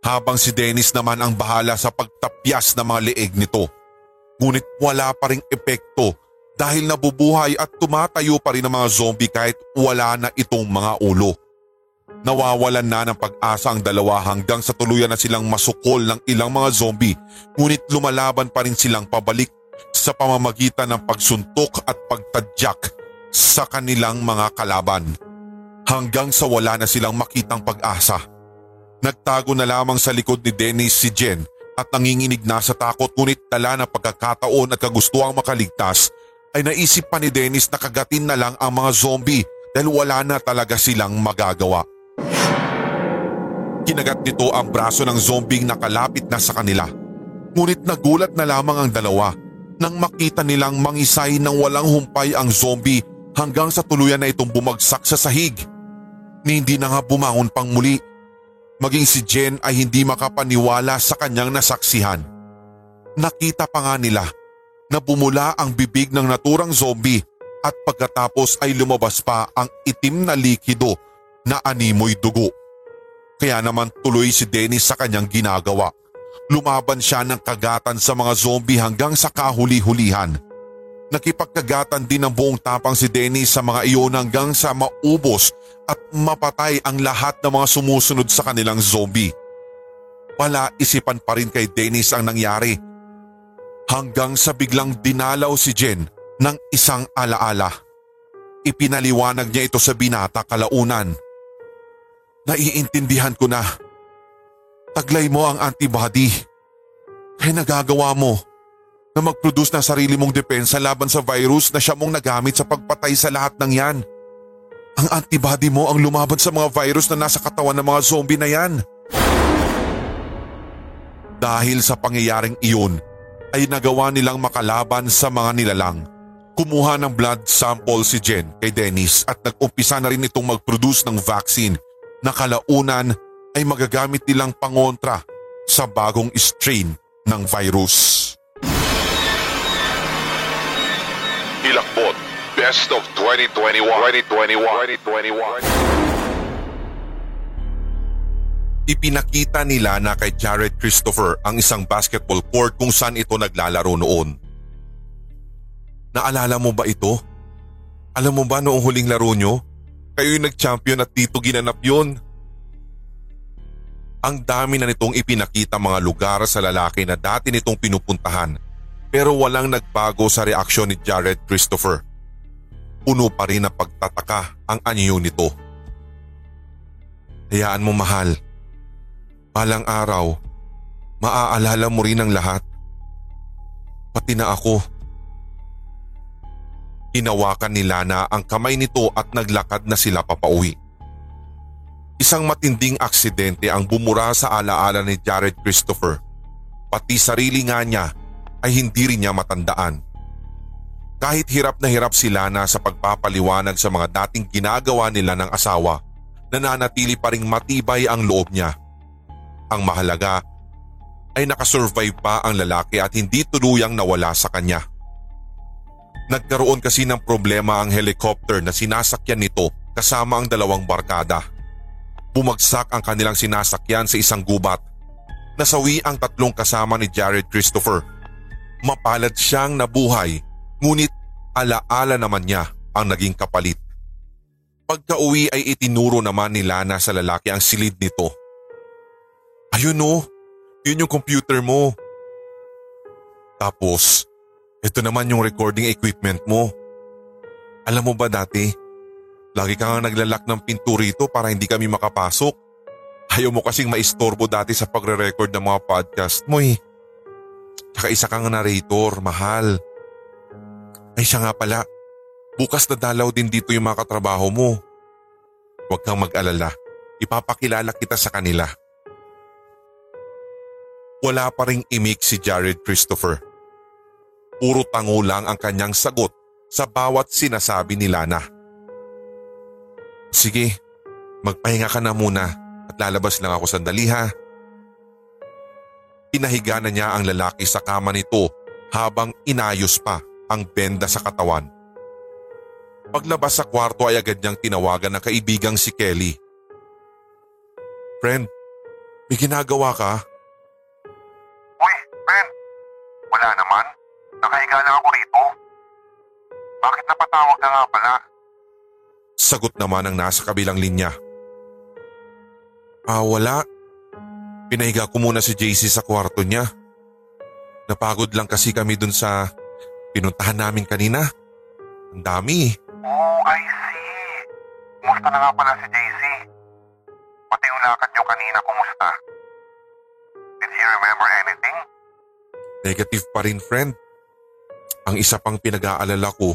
habang si Dennis naman ang bahala sa pagtapyas ng mga leeg nito. Ngunit wala pa ring epekto dahil nabubuhay at tumatayo pa rin ang mga zombie kahit wala na itong mga ulo. Nawawalan na ng pag-asa ang dalawa hanggang sa tuluyan na silang masukol ng ilang mga zombie ngunit lumalaban pa rin silang pabalik sa pamamagitan ng pagsuntok at pagtadyak sa kanilang mga kalaban. Hanggang sa wala na silang makitang pag-asa. Nagtago na lamang sa likod ni Dennis si Jen at nanginginig na sa takot ngunit tala ng pagkakataon at kagustuhang makaligtas ay naisip pa ni Dennis na kagatin na lang ang mga zombie dahil wala na talaga silang magagawa. Kinagat nito ang braso ng zombie nakalapit na sa kanila. Ngunit nagulat na lamang ang dalawa nang makita nilang mangisay ng walang humpay ang zombie hanggang sa tuluyan na itong bumagsak sa sahig. Ni hindi na nga bumangon pang muli. Maging si Jen ay hindi makapaniwala sa kanyang nasaksihan. Nakita pa nga nila na bumula ang bibig ng naturang zombie at pagkatapos ay lumabas pa ang itim na likido na animoy dugo. Kaya naman tuloy si Dennis sa kanyang ginagawa. Lumaban siya ng kagatan sa mga zombie hanggang sa kahuli-hulihan. Nakipagkagatan din ng buong tapang si Dennis sa mga iyon hanggang sa maubos at mapatay ang lahat ng mga sumusunod sa kanilang zombie. Wala isipan pa rin kay Dennis ang nangyari. Hanggang sa biglang dinalaw si Jen ng isang alaala. Ipinaliwanag niya ito sa binata kalaunan. Naiintindihan ko na. Taglay mo ang antibody. Kaya nagagawa mo. na mag-produce ng sarili mong depensa laban sa virus na siya mong nagamit sa pagpatay sa lahat ng yan. Ang antibody mo ang lumaban sa mga virus na nasa katawan ng mga zombie na yan. Dahil sa pangyayaring iyon, ay nagawa nilang makalaban sa mga nilalang. Kumuha ng blood sample si Jen kay Dennis at nag-umpisa na rin itong mag-produce ng vaccine na kalaunan ay magagamit nilang pangontra sa bagong strain ng virus. Hilakbot, Best of 2021. 2021. 2021. Ipinakita nila na kay Jared Christopher ang isang basketball court kung saan ito naglalaro noon. Naalala mo ba ito? Alam mo ba noong huling laro nyo? Kayo yung nag-champion at dito ginanap yun. Ang dami na nitong ipinakita mga lugar sa lalaki na dati nitong pinupuntahan pero walang nagbago sa reaksyon ni Jared Christopher. Puno pa rin ng pagtataka ang anyo nito. Hayaan mo mahal. Balang araw, maaalala mo rin ang lahat. Pati na ako. Hinawakan ni Lana ang kamay nito at naglakad na sila papauwi. Isang matinding aksidente ang bumura sa alaala ni Jared Christopher. Pati sarili nga niya ay hindi rin niya matandaan. Kahit hirap na hirap si Lana sa pagpapaliwanag sa mga dating ginagawa nila ng asawa, nananatili pa ring matibay ang loob niya. Ang mahalaga ay nakasurvive pa ang lalaki at hindi tuluyang nawala sa kanya. Nagkaroon kasi ng problema ang helicopter na sinasakyan nito kasama ang dalawang barkada. Bumagsak ang kanilang sinasakyan sa isang gubat. Nasawi ang tatlong kasama ni Jared Christopher Mapalad siyang nabuhay ngunit alaala naman niya ang naging kapalit. Pagka-uwi ay itinuro naman ni Lana sa lalaki ang silid nito. Ayun o, yun yung computer mo. Tapos, ito naman yung recording equipment mo. Alam mo ba dati, lagi ka nga naglalak ng pinto rito para hindi kami makapasok. Ayaw mo kasing maistorbo dati sa pagre-record ng mga podcast mo eh. Tsaka isa kang narrator, mahal. Ay siya nga pala, bukas na dalaw din dito yung mga katrabaho mo. Huwag kang mag-alala, ipapakilala kita sa kanila. Wala pa ring imik si Jared Christopher. Puro tango lang ang kanyang sagot sa bawat sinasabi ni Lana. Sige, magpahinga ka na muna at lalabas lang ako sandali ha. Pinahiga na niya ang lalaki sa kama nito habang inayos pa ang benda sa katawan. Paglabas sa kwarto ay agad niyang tinawagan ng kaibigang si Kelly. Friend, may ginagawa ka? Uy, friend. Wala naman. Nakahiga lang ako rito. Bakit napatawag na nga pala? Sagot naman ang nasa kabilang linya. Ah, wala. Pinahiga ko muna si JC sa kwarto niya. Napagod lang kasi kami dun sa pinuntahan namin kanina. Ang dami. Oh, I see. Kumusta na nga pala si JC? Pati yung lakad niyo kanina, kumusta? Did he remember anything? Negative pa rin friend. Ang isa pang pinag-aalala ko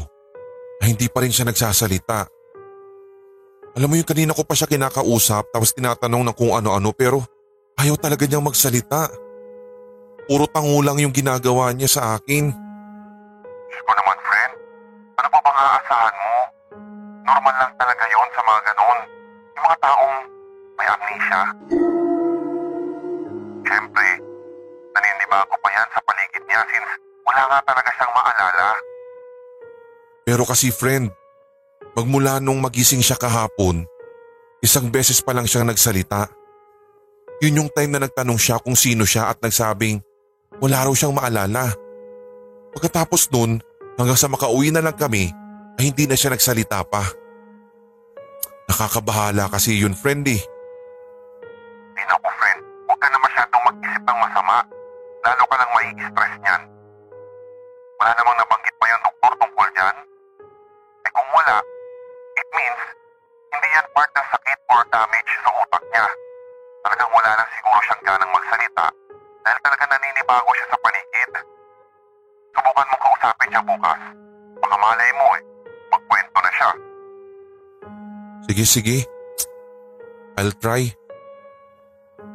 ay hindi pa rin siya nagsasalita. Alam mo yung kanina ko pa siya kinakausap tapos tinatanong ng kung ano-ano pero Ayaw talaga niyang magsalita. Puro tango lang yung ginagawa niya sa akin. Ko naman, friend. Ano pa bang aasahan mo? Normal lang talaga yon sa mga ganon. Yung mga taong may amnesia. Siyempre, naninibago pa yan sa paligid niya since wala nga talaga siyang maalala. Pero kasi friend, magmula nung magising siya kahapon, isang beses pa lang siyang nagsalita. Yun yung time na nagtanong siya kung sino siya at nagsabing wala raw siyang maalala. Pagkatapos nun, hanggang sa makauwi na lang kami, ay hindi na siya nagsalita pa. Nakakabahala kasi yun friend eh. Di naku friend, huwag ka na masyadong mag-isip ng masama. Lalo ka lang may stress niyan. Wala namang nabanggit pa yung doktor tungkol dyan. Eh kung wala, it means hindi yan part ng sakit or damage sa utak niya. Talagang wala lang siguro siyang ganang magsalita dahil talaga naninibago siya sa paligid. Subukan mo kausapin siya bukas. Baka malay mo eh. Magkwento na siya. Sige, sige. I'll try.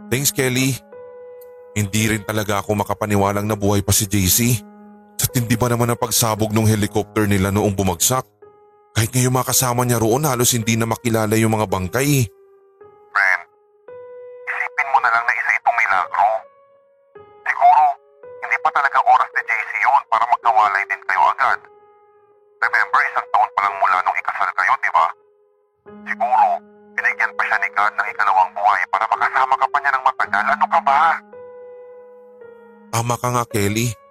Thanks, Kelly. Hindi rin talaga ako makapaniwalang nabuhay pa si JC. Sa tindi ba naman ang pagsabog ng helicopter nila noong bumagsak? Kahit ngayong mga kasama niya roon halos hindi na makilala yung mga bangkay. Friend, isipin mo na lang na isa itong milagro. Siguro, hindi pa talaga oras ni JC yun para magkawalay din kayo agad. Remember, isang taon pa lang mula nung ikasal kayo, di ba? Siguro, binigyan pa siya ni God ng ikalawang buhay para makasama ka pa niya ng matagal. Ano ka ba? Tama ka nga, Kelly.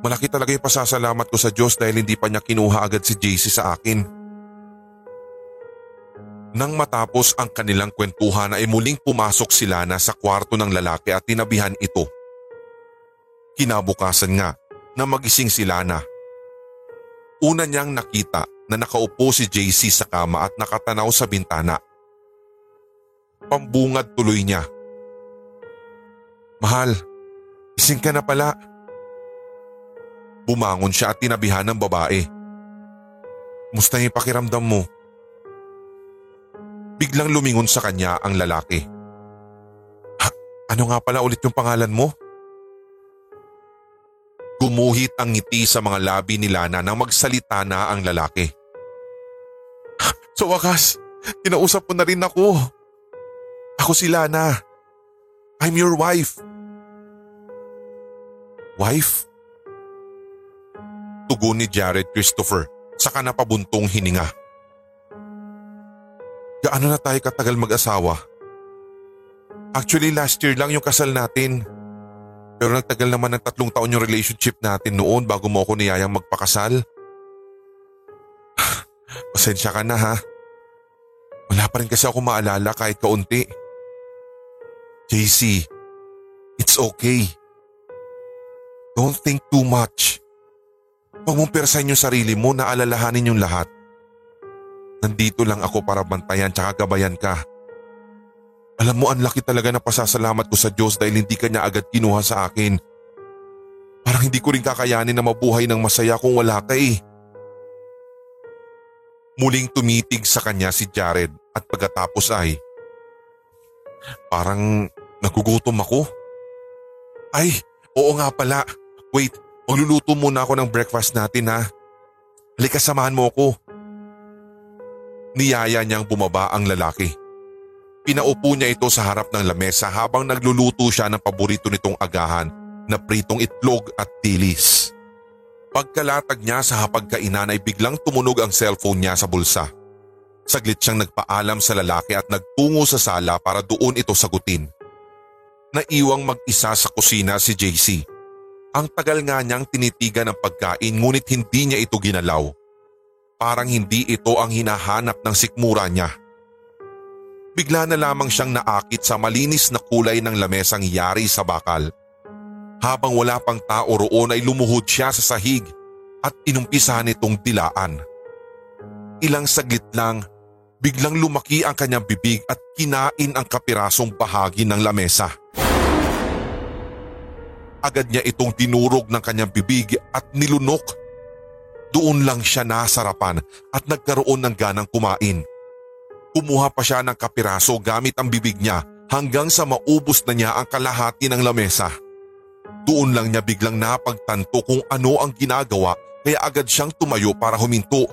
Malaki talaga yung pasasalamat ko sa Diyos dahil hindi pa niya kinuha agad si JC sa akin. Nang matapos ang kanilang kwentuhan ay muling pumasok si Lana sa kwarto ng lalaki at tinabihan ito. Kinabukasan nga na magising si Lana. Una niyang nakita na nakaupo si JC sa kama at nakatanaw sa bintana. Pambungad tuloy niya. Mahal, ising ka na pala. Bumangon siya at tinabihan ng babae. Musta yung pakiramdam mo? Biglang lumingon sa kanya ang lalaki. Ha, ano nga pala ulit yung pangalan mo? Gumuhit ang ngiti sa mga labi ni Lana nang magsalita na ang lalaki. "Ha, Sa wakas, kinausap mo na rin ako. Ako si Lana. I'm your wife. Wife? Tugon ni Jared Christopher saka napabuntong hininga. Gaano na tayo katagal mag-asawa? Actually last year lang yung kasal natin. Pero nagtagal naman ng tatlong taon yung relationship natin noon bago mo ako niyayang magpakasal. Pasensya ka na ha. Wala pa rin kasi ako maalala kahit kaunti. JC, it's okay. Don't think too much. Huwag mong persahin yung sarili mo na alalahanin yung lahat. Nandito lang ako para bantayan tsaka gabayan ka. Alam mo, ang laki talaga na pasasalamat ko sa Diyos dahil hindi ka niya agad kinuha sa akin. Parang hindi ko rin kakayanin na mabuhay ng masaya kung wala ka eh. Muling tumitig sa kanya si Jared at pagkatapos ay, parang nagugutom ako. Ay, oo nga pala. Wait, magluluto muna ako ng breakfast natin ha. Halika samahan mo ako. Niyaya niyang bumaba ang lalaki. Pinaupo niya ito sa harap ng lamesa habang nagluluto siya ng paborito nitong agahan na pritong itlog at dilis. Pagkalatag niya sa hapagkainan ay biglang tumunog ang cellphone niya sa bulsa. Saglit siyang nagpaalam sa lalaki at nagtungo sa sala para doon ito sagutin. Naiwang mag-isa sa kusina si JC. Ang tagal nga niyang tinitigan ng pagkain ngunit hindi niya ito ginalaw. Parang hindi ito ang hinahanap ng sikmura niya. Bigla na lamang siyang naakit sa malinis na kulay ng lamesang yari sa bakal. Habang wala pang tao roon ay lumuhod siya sa sahig at inumpisahan itong dilaan. Ilang saglit lang, biglang lumaki ang kanyang bibig at kinain ang kapirasong bahagi ng lamesa. Agad niya itong tinurog ng kanyang bibig at nilunok. Doon lang siya nasarapan at nagkaroon ng ganang kumain. Kumuha pa siya ng kapiraso gamit ang bibig niya hanggang sa maubos na niya ang kalahati ng lamesa. Doon lang niya biglang napagtanto kung ano ang ginagawa kaya agad siyang tumayo para huminto.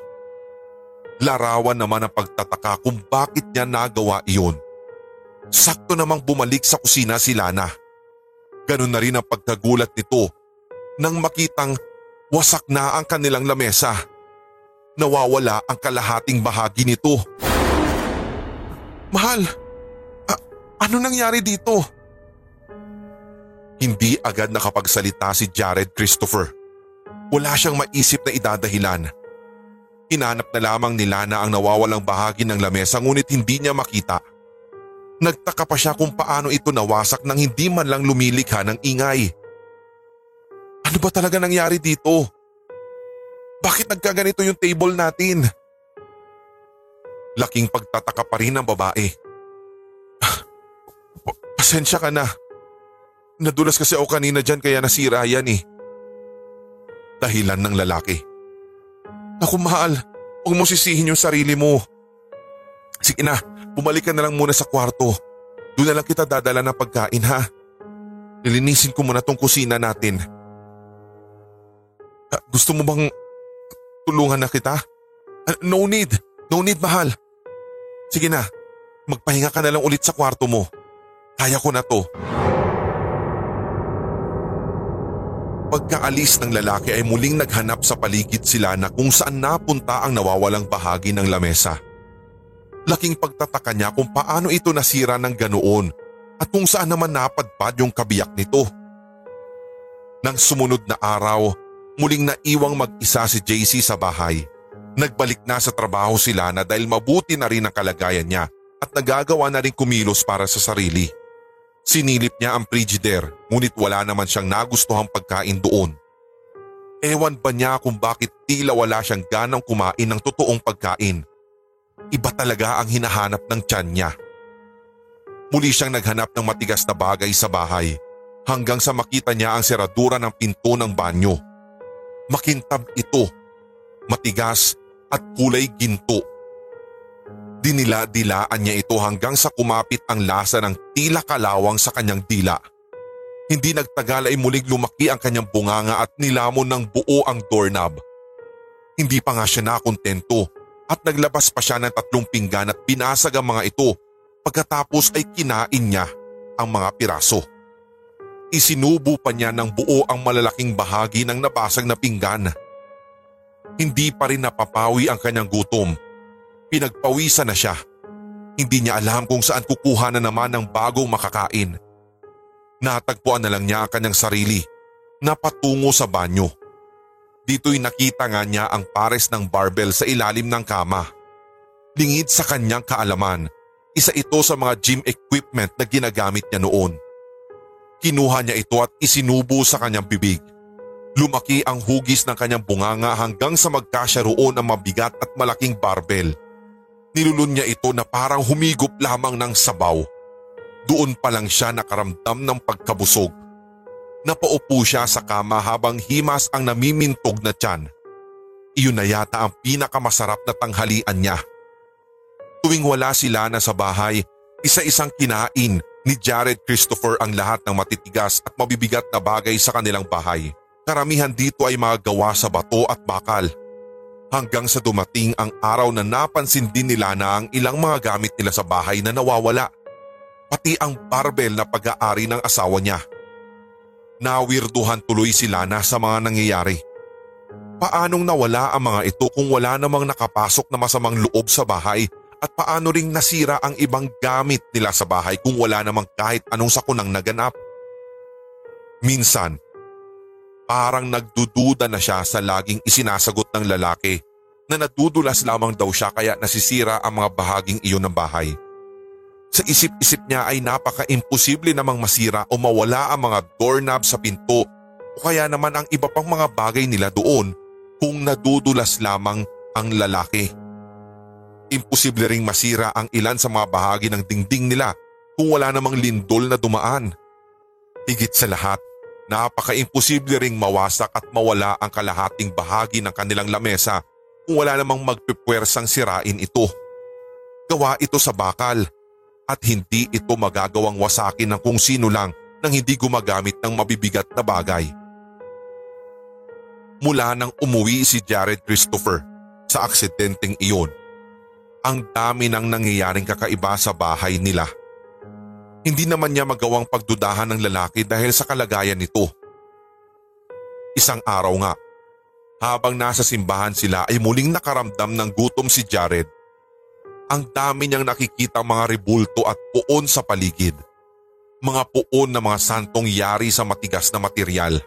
Larawan naman ang pagtataka kung bakit niya nagawa iyon. Sakto namang bumalik sa kusina si Lana. Ganon na rin ang pagkagulat nito nang makitang wasak na ang kanilang lamesa. Nawawala ang kalahating bahagi nito. Mahal, a- ano nangyari dito? Hindi agad nakapagsalita si Jared Christopher. Wala siyang maisip na idadahilan. Hinanap na lamang ni Lana ang nawawalang bahagi ng lamesa ngunit hindi niya makita. Nagtaka pa siya kung paano ito nawasak nang hindi man lang lumilikha ng ingay. Ano ba talaga nangyari dito? Bakit nagkaganito yung table natin? Laking pagtataka pa rin ng babae. Pa- Pasensya ka na. Nadulas kasi ako kanina dyan kaya nasira yan eh. Dahilan ng lalaki. Naku mahal, huwag mo sisihin yung sarili mo. Sige na, bumalik ka na lang muna sa kwarto. Doon na lang kita dadala ng pagkain ha. Lilinisin ko muna tong kusina natin. Ah, gusto mo bang tulungan na kita? Ah, no need, no need mahal. Sige na, magpahinga ka na lang ulit sa kwarto mo. Kaya ko na to. Pagkaalis ng lalaki ay muling naghanap sa paligid sila na kung saan napunta ang nawawalang bahagi ng lamesa. Laking pagtataka niya kung paano ito nasira ng ganoon at kung saan naman napadpad yung kabiyak nito. Nang sumunod na araw, muling naiwang mag-isa si JC sa bahay. Nagbalik na sa trabaho sila na dahil mabuti na rin ang kalagayan niya at nagagawa na rin kumilos para sa sarili. Sinilip niya ang frigider ngunit wala naman siyang nagustuhang pagkain doon. Ewan ba niya kung bakit tila wala siyang ganang kumain ng totoong pagkain. Iba talaga ang hinahanap ng tiyan niya. Muli siyang naghanap ng matigas na bagay sa bahay hanggang sa makita niya ang seradura ng pinto ng banyo. Makintab ito, matigas at kulay ginto. Dinila-dilaan niya ito hanggang sa kumapit ang lasa ng tila kalawang sa kanyang dila. Hindi nagtagal ay muling lumaki ang kanyang bunganga at nilamon ng buo ang doorknob. Hindi pa nga siya nakontento at naglabas pa siya ng tatlong pinggan at binasag ang mga ito pagkatapos ay kinain niya ang mga piraso. Isinubo pa niya ng buo ang malalaking bahagi ng nabasag na pinggan. Hindi pa rin napapawi ang kanyang gutom Pinagpawisan na siya. Hindi niya alam kung saan kukuha na naman ng bagong makakain. Natagpuan na lang niya ang kanyang sarili na patungo sa banyo. Dito'y nakita nga niya ang pares ng barbell sa ilalim ng kama. Lingid sa kanyang kaalaman, isa ito sa mga gym equipment na ginagamit niya noon. Kinuha niya ito at isinubo sa kanyang bibig. Lumaki ang hugis ng kanyang bunganga hanggang sa magkasya roon ang mabigat at malaking barbell. Nilulun niya ito na parang humigop lamang ng sabaw. Doon pa lang siya nakaramdam ng pagkabusog. Napaupo siya sa kama habang himas ang namimintog na tiyan. Iyon na yata ang pinakamasarap na tanghalian niya. Tuwing wala sila na sa bahay, isa-isang kinain ni Jared Christopher ang lahat ng matitigas at mabibigat na bagay sa kanilang bahay. Karamihan dito ay mga gawa sa bato at bakal hanggang sa dumating ang araw na napansin din nila na ang ilang mga gamit nila sa bahay na nawawala. Pati ang barbell na pag-aari ng asawa niya. Nawirduhan tuloy sila na sa mga nangyayari. Paanong nawala ang mga ito kung wala namang nakapasok na masamang loob sa bahay at paano ring nasira ang ibang gamit nila sa bahay kung wala namang kahit anong sakunang naganap? Minsan, Parang nagdududa na siya sa laging isinasagot ng lalaki na nadudulas lamang daw siya kaya nasisira ang mga bahaging iyon ng bahay. Sa isip-isip niya ay napaka-imposible namang masira o mawala ang mga doorknob sa pinto o kaya naman ang iba pang mga bagay nila doon kung nadudulas lamang ang lalaki. Imposible ring masira ang ilan sa mga bahagi ng dingding nila kung wala namang lindol na dumaan. Higit sa lahat, Napaka-imposible ring mawasak at mawala ang kalahating bahagi ng kanilang lamesa kung wala namang magpipwersang sirain ito. Gawa ito sa bakal at hindi ito magagawang wasakin ng kung sino lang nang hindi gumagamit ng mabibigat na bagay. Mula nang umuwi si Jared Christopher sa aksidenteng iyon, ang dami ng nangyayaring kakaiba sa bahay nila. Hindi naman niya magawang pagdudahan ng lalaki dahil sa kalagayan nito. Isang araw nga, habang nasa simbahan sila ay muling nakaramdam ng gutom si Jared. Ang dami niyang nakikita mga rebulto at puon sa paligid. Mga puon na mga santong yari sa matigas na material.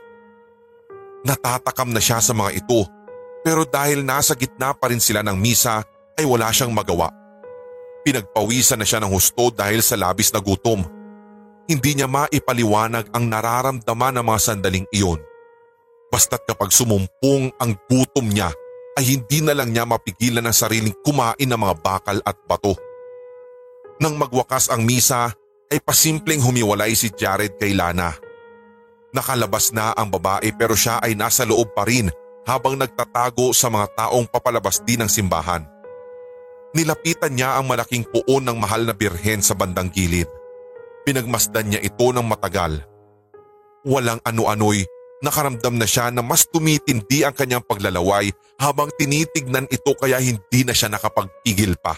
Natatakam na siya sa mga ito pero dahil nasa gitna pa rin sila ng misa ay wala siyang magawa. Pinagpawisan na siya ng husto dahil sa labis na gutom. Hindi niya maipaliwanag ang nararamdaman ng mga sandaling iyon. Basta't kapag sumumpong ang gutom niya ay hindi na lang niya mapigilan ang sariling kumain ng mga bakal at bato. Nang magwakas ang misa ay pasimpleng humiwalay si Jared kay Lana. Nakalabas na ang babae pero siya ay nasa loob pa rin habang nagtatago sa mga taong papalabas din ng simbahan. Nilapitan niya ang malaking puon ng mahal na birhen sa bandang gilid. Pinagmasdan niya ito ng matagal. Walang ano-ano'y nakaramdam na siya na mas tumitindi ang kanyang paglalaway habang tinitignan ito kaya hindi na siya nakapagpigil pa.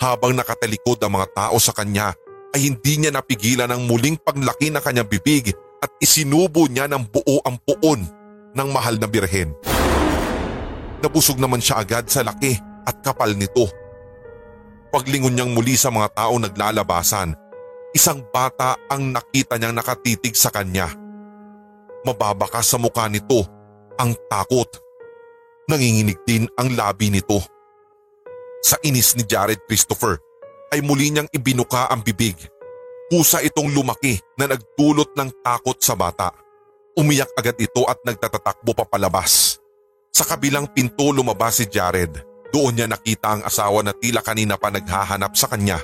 Habang nakatalikod ang mga tao sa kanya ay hindi niya napigilan ang muling paglaki ng kanyang bibig at isinubo niya ng buo ang puon ng mahal na birhen. Nabusog naman siya agad sa laki at kapal nito. Paglingon niyang muli sa mga tao naglalabasan, isang bata ang nakita niyang nakatitig sa kanya mababaka sa mukha nito ang takot. Nanginginig din ang labi nito. Sa inis ni Jared Christopher ay muli niyang ibinuka ang bibig. Kusa itong lumaki na nagdulot ng takot sa bata. Umiyak agad ito at nagtatatakbo pa palabas. Sa kabilang pinto lumabas si Jared. Doon niya nakita ang asawa na tila kanina pa naghahanap sa kanya.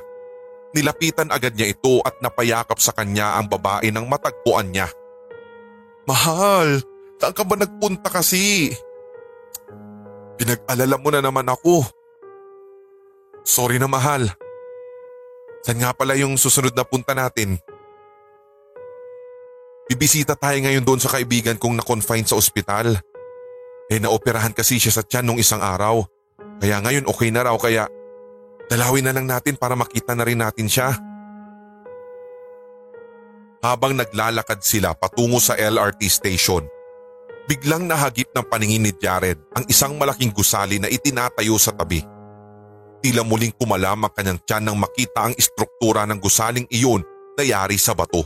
Nilapitan agad niya ito at napayakap sa kanya ang babae ng matagpuan niya. Mahal, saan ka ba nagpunta kasi? Pinag-alala mo na naman ako. Sorry na mahal. Saan nga pala yung susunod na punta natin? Bibisita tayo ngayon doon sa kaibigan kong na-confine sa ospital. Eh naoperahan kasi siya sa tiyan nung isang araw. Kaya ngayon okay na raw kaya dalawin na lang natin para makita na rin natin siya. Habang naglalakad sila patungo sa LRT station, biglang nahagip ng paningin ni Jared ang isang malaking gusali na itinatayo sa tabi. Tila muling kumalam ang kanyang tiyan nang makita ang istruktura ng gusaling iyon na yari sa bato.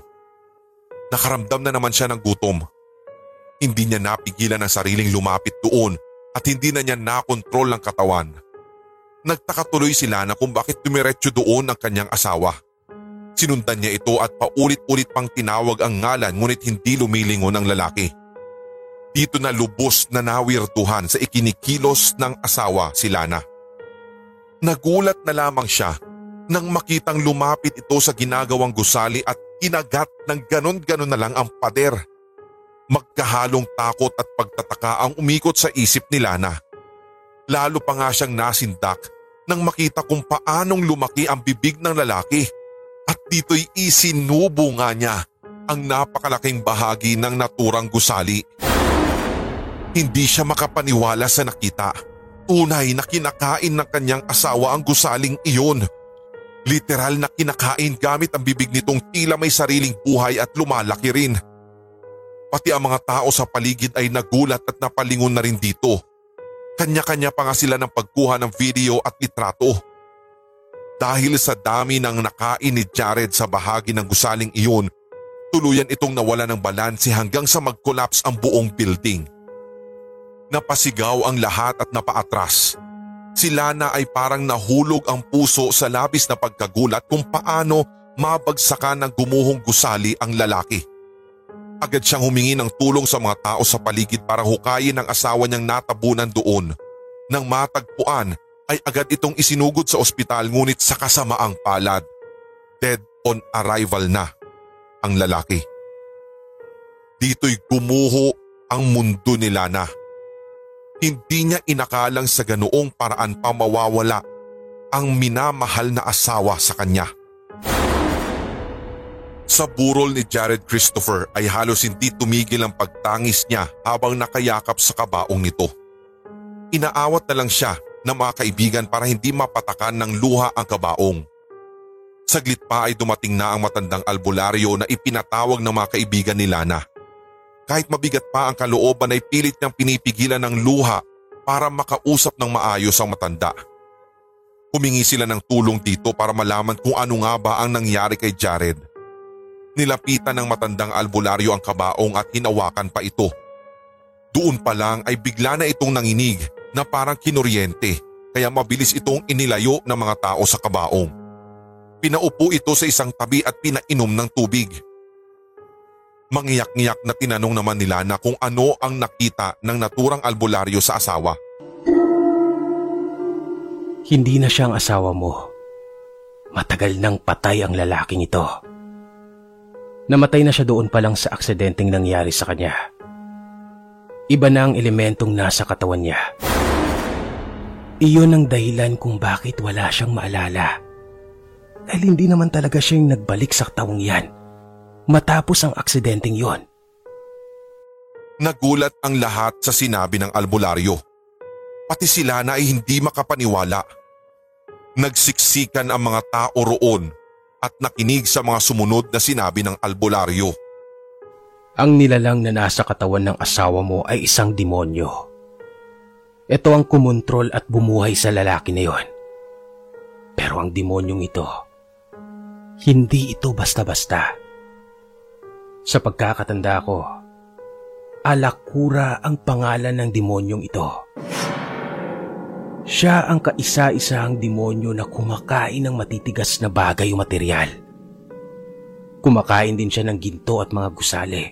Nakaramdam na naman siya ng gutom. Hindi niya napigilan ang sariling lumapit doon at hindi na niya nakontrol ang katawan. Nagtaka tuloy sila na kung bakit dumiretso doon ang kanyang asawa. Sinundan niya ito at paulit-ulit pang tinawag ang ngalan ngunit hindi lumilingon ang lalaki. Dito na lubos na nawirtuhan sa ikinikilos ng asawa si Lana. Nagulat na lamang siya nang makitang lumapit ito sa ginagawang gusali at kinagat ng ganon-ganon na lang ang pader. Magkahalong takot at pagtataka ang umikot sa isip ni Lana. Lalo pa nga siyang nasindak nang makita kung paanong lumaki ang bibig ng lalaki dito'y isinubo nga niya ang napakalaking bahagi ng naturang gusali. Hindi siya makapaniwala sa nakita. Tunay na kinakain ng kanyang asawa ang gusaling iyon. Literal na kinakain gamit ang bibig nitong tila may sariling buhay at lumalaki rin. Pati ang mga tao sa paligid ay nagulat at napalingon na rin dito. Kanya-kanya pa nga sila ng pagkuha ng video at litrato. Dahil sa dami ng nakain ni Jared sa bahagi ng gusaling iyon, tuluyan itong nawala ng balanse hanggang sa mag-collapse ang buong building. Napasigaw ang lahat at napaatras. Si Lana ay parang nahulog ang puso sa labis na pagkagulat kung paano mabagsakan ng gumuhong gusali ang lalaki. Agad siyang humingi ng tulong sa mga tao sa paligid para hukayin ang asawa niyang natabunan doon. Nang matagpuan ay agad itong isinugod sa ospital ngunit sa kasamaang palad. Dead on arrival na ang lalaki. Dito'y gumuho ang mundo ni Lana. Hindi niya inakalang sa ganoong paraan pa mawawala ang minamahal na asawa sa kanya. Sa burol ni Jared Christopher ay halos hindi tumigil ang pagtangis niya habang nakayakap sa kabaong nito. Inaawat na lang siya ng mga kaibigan para hindi mapatakan ng luha ang kabaong. Saglit pa ay dumating na ang matandang albularyo na ipinatawag ng mga kaibigan ni Lana. Kahit mabigat pa ang kalooban ay pilit niyang pinipigilan ng luha para makausap ng maayos ang matanda. Humingi sila ng tulong dito para malaman kung ano nga ba ang nangyari kay Jared. Nilapitan ng matandang albularyo ang kabaong at hinawakan pa ito. Doon pa lang ay bigla na itong nanginig na parang kinuryente kaya mabilis itong inilayo ng mga tao sa kabaong. Pinaupo ito sa isang tabi at pinainom ng tubig. Mangiyak-ngiyak na tinanong naman nila na kung ano ang nakita ng naturang albularyo sa asawa. Hindi na siyang asawa mo. Matagal nang patay ang lalaking ito. Namatay na siya doon pa lang sa aksidenteng nangyari sa kanya. Iba na ang elementong nasa katawan niya. Iyon ang dahilan kung bakit wala siyang maalala. Dahil hindi naman talaga siya yung nagbalik sa taong yan matapos ang aksidenteng yon. Nagulat ang lahat sa sinabi ng albularyo. Pati sila na ay hindi makapaniwala. Nagsiksikan ang mga tao roon at nakinig sa mga sumunod na sinabi ng albularyo. Ang nilalang na nasa katawan ng asawa mo ay isang demonyo. Ito ang kumontrol at bumuhay sa lalaki na yon. Pero ang demonyong ito, hindi ito basta-basta. Sa pagkakatanda ko, Alakura ang pangalan ng demonyong ito. Siya ang kaisa-isahang demonyo na kumakain ng matitigas na bagay o material. Kumakain din siya ng ginto at mga gusali.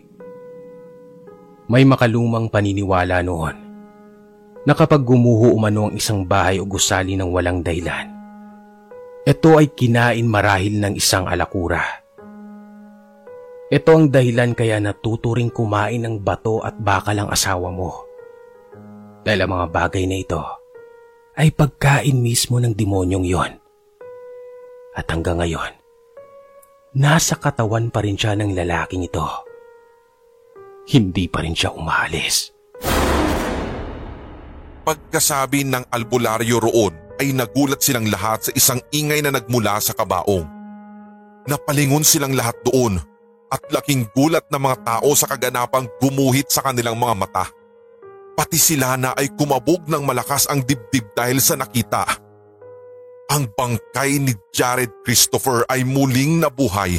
May makalumang paniniwala noon na kapag gumuho umano ang isang bahay o gusali ng walang dahilan, ito ay kinain marahil ng isang alakura. Ito ang dahilan kaya natuturing kumain ng bato at bakal ang asawa mo. Dahil ang mga bagay na ito ay pagkain mismo ng demonyong yon. At hanggang ngayon, nasa katawan pa rin siya ng lalaking ito hindi pa rin siya umalis. Pagkasabi ng albularyo roon ay nagulat silang lahat sa isang ingay na nagmula sa kabaong. Napalingon silang lahat doon at laking gulat ng mga tao sa kaganapang gumuhit sa kanilang mga mata. Pati sila na ay kumabog ng malakas ang dibdib dahil sa nakita. Ang bangkay ni Jared Christopher ay muling nabuhay.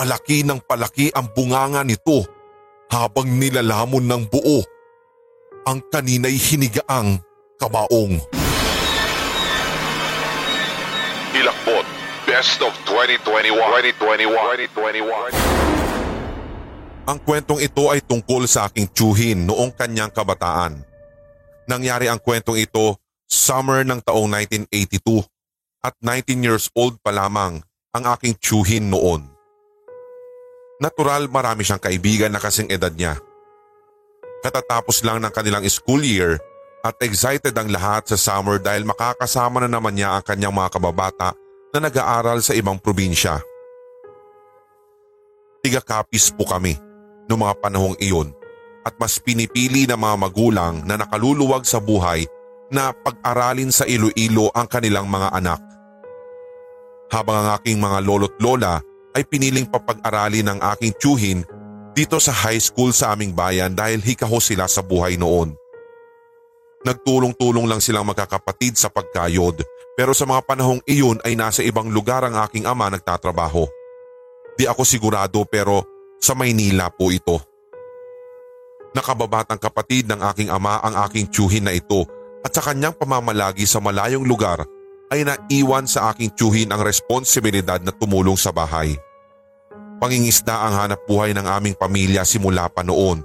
Palaki ng palaki ang bunganga nito habang nilalamon ng buo ang kanina'y hinigaang kabaong. Hilakbot Best of 2021 2021 2021 Ang kwentong ito ay tungkol sa aking tsuhin noong kanyang kabataan. Nangyari ang kwentong ito summer ng taong 1982 at 19 years old pa lamang ang aking tsuhin noon. Natural marami siyang kaibigan na kasing edad niya. Katatapos lang ng kanilang school year at excited ang lahat sa summer dahil makakasama na naman niya ang kanyang mga kababata na nag-aaral sa ibang probinsya. Tiga-kapis po kami noong mga panahong iyon at mas pinipili ng mga magulang na nakaluluwag sa buhay na pag-aralin sa Iloilo ang kanilang mga anak. Habang ang aking mga lolo't lola ay piniling papag-aralin ng aking tiyuhin dito sa high school sa aming bayan dahil hikaho sila sa buhay noon. Nagtulong-tulong lang silang magkakapatid sa pagkayod pero sa mga panahong iyon ay nasa ibang lugar ang aking ama nagtatrabaho. Di ako sigurado pero sa Maynila po ito. Nakababatang kapatid ng aking ama ang aking tiyuhin na ito at sa kanyang pamamalagi sa malayong lugar ay naiwan sa aking tiyuhin ang responsibilidad na tumulong sa bahay. Pangingisda ang hanap buhay ng aming pamilya simula pa noon.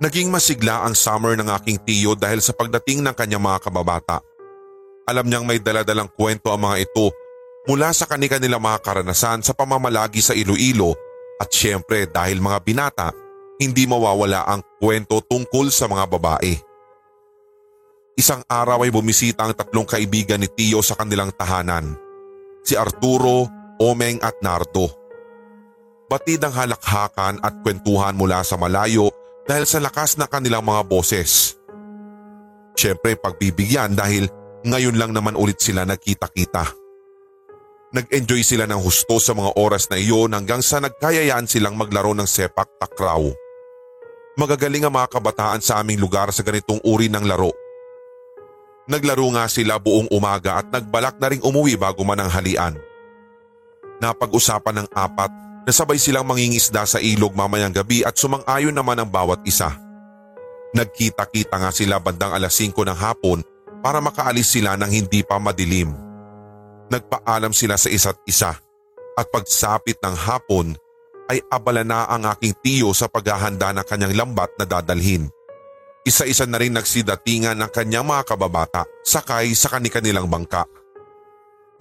Naging masigla ang summer ng aking tiyo dahil sa pagdating ng kanyang mga kababata. Alam niyang may daladalang kwento ang mga ito mula sa kanilang mga karanasan sa pamamalagi sa Iloilo at siyempre dahil mga binata, hindi mawawala ang kwento tungkol sa mga babae. Isang araw ay bumisita ang tatlong kaibigan ni Tio sa kanilang tahanan. Si Arturo, Omeng at Nardo. Batid ang halakhakan at kwentuhan mula sa malayo dahil sa lakas ng kanilang mga boses. Siyempre pagbibigyan dahil ngayon lang naman ulit sila nagkita-kita. Nag-enjoy sila ng husto sa mga oras na iyon hanggang sa nagkayayaan silang maglaro ng sepak takraw. Magagaling ang mga kabataan sa aming lugar sa ganitong uri ng laro Naglaro nga sila buong umaga at nagbalak na ring umuwi bago man ang halian. Napag-usapan ng apat na sabay silang mangingisda sa ilog mamayang gabi at sumang-ayon naman ang bawat isa. Nagkita-kita nga sila bandang alas 5 ng hapon para makaalis sila nang hindi pa madilim. Nagpaalam sila sa isa't isa at pagsapit ng hapon ay abala na ang aking tiyo sa paghahanda ng kanyang lambat na dadalhin. Isa-isa na rin nagsidatingan ng kanyang mga kababata sakay sa kanilang bangka.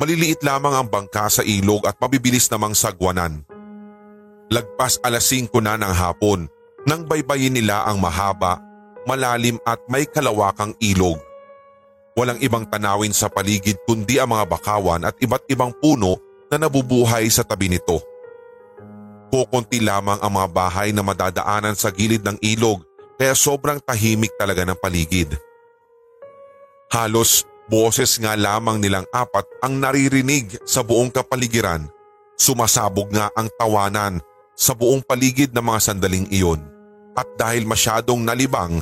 Maliliit lamang ang bangka sa ilog at mabibilis namang sagwanan. Lagpas alas 5 na ng hapon Nang baybayin nila ang mahaba, malalim at may kalawakang ilog. Walang ibang tanawin sa paligid kundi ang mga bakawan at iba't ibang puno na nabubuhay sa tabi nito. Kukunti lamang ang mga bahay na madadaanan sa gilid ng ilog kaya sobrang tahimik talaga ng paligid. Halos boses nga lamang nilang apat ang naririnig sa buong kapaligiran. Sumasabog nga ang tawanan sa buong paligid ng mga sandaling iyon. At dahil masyadong nalibang,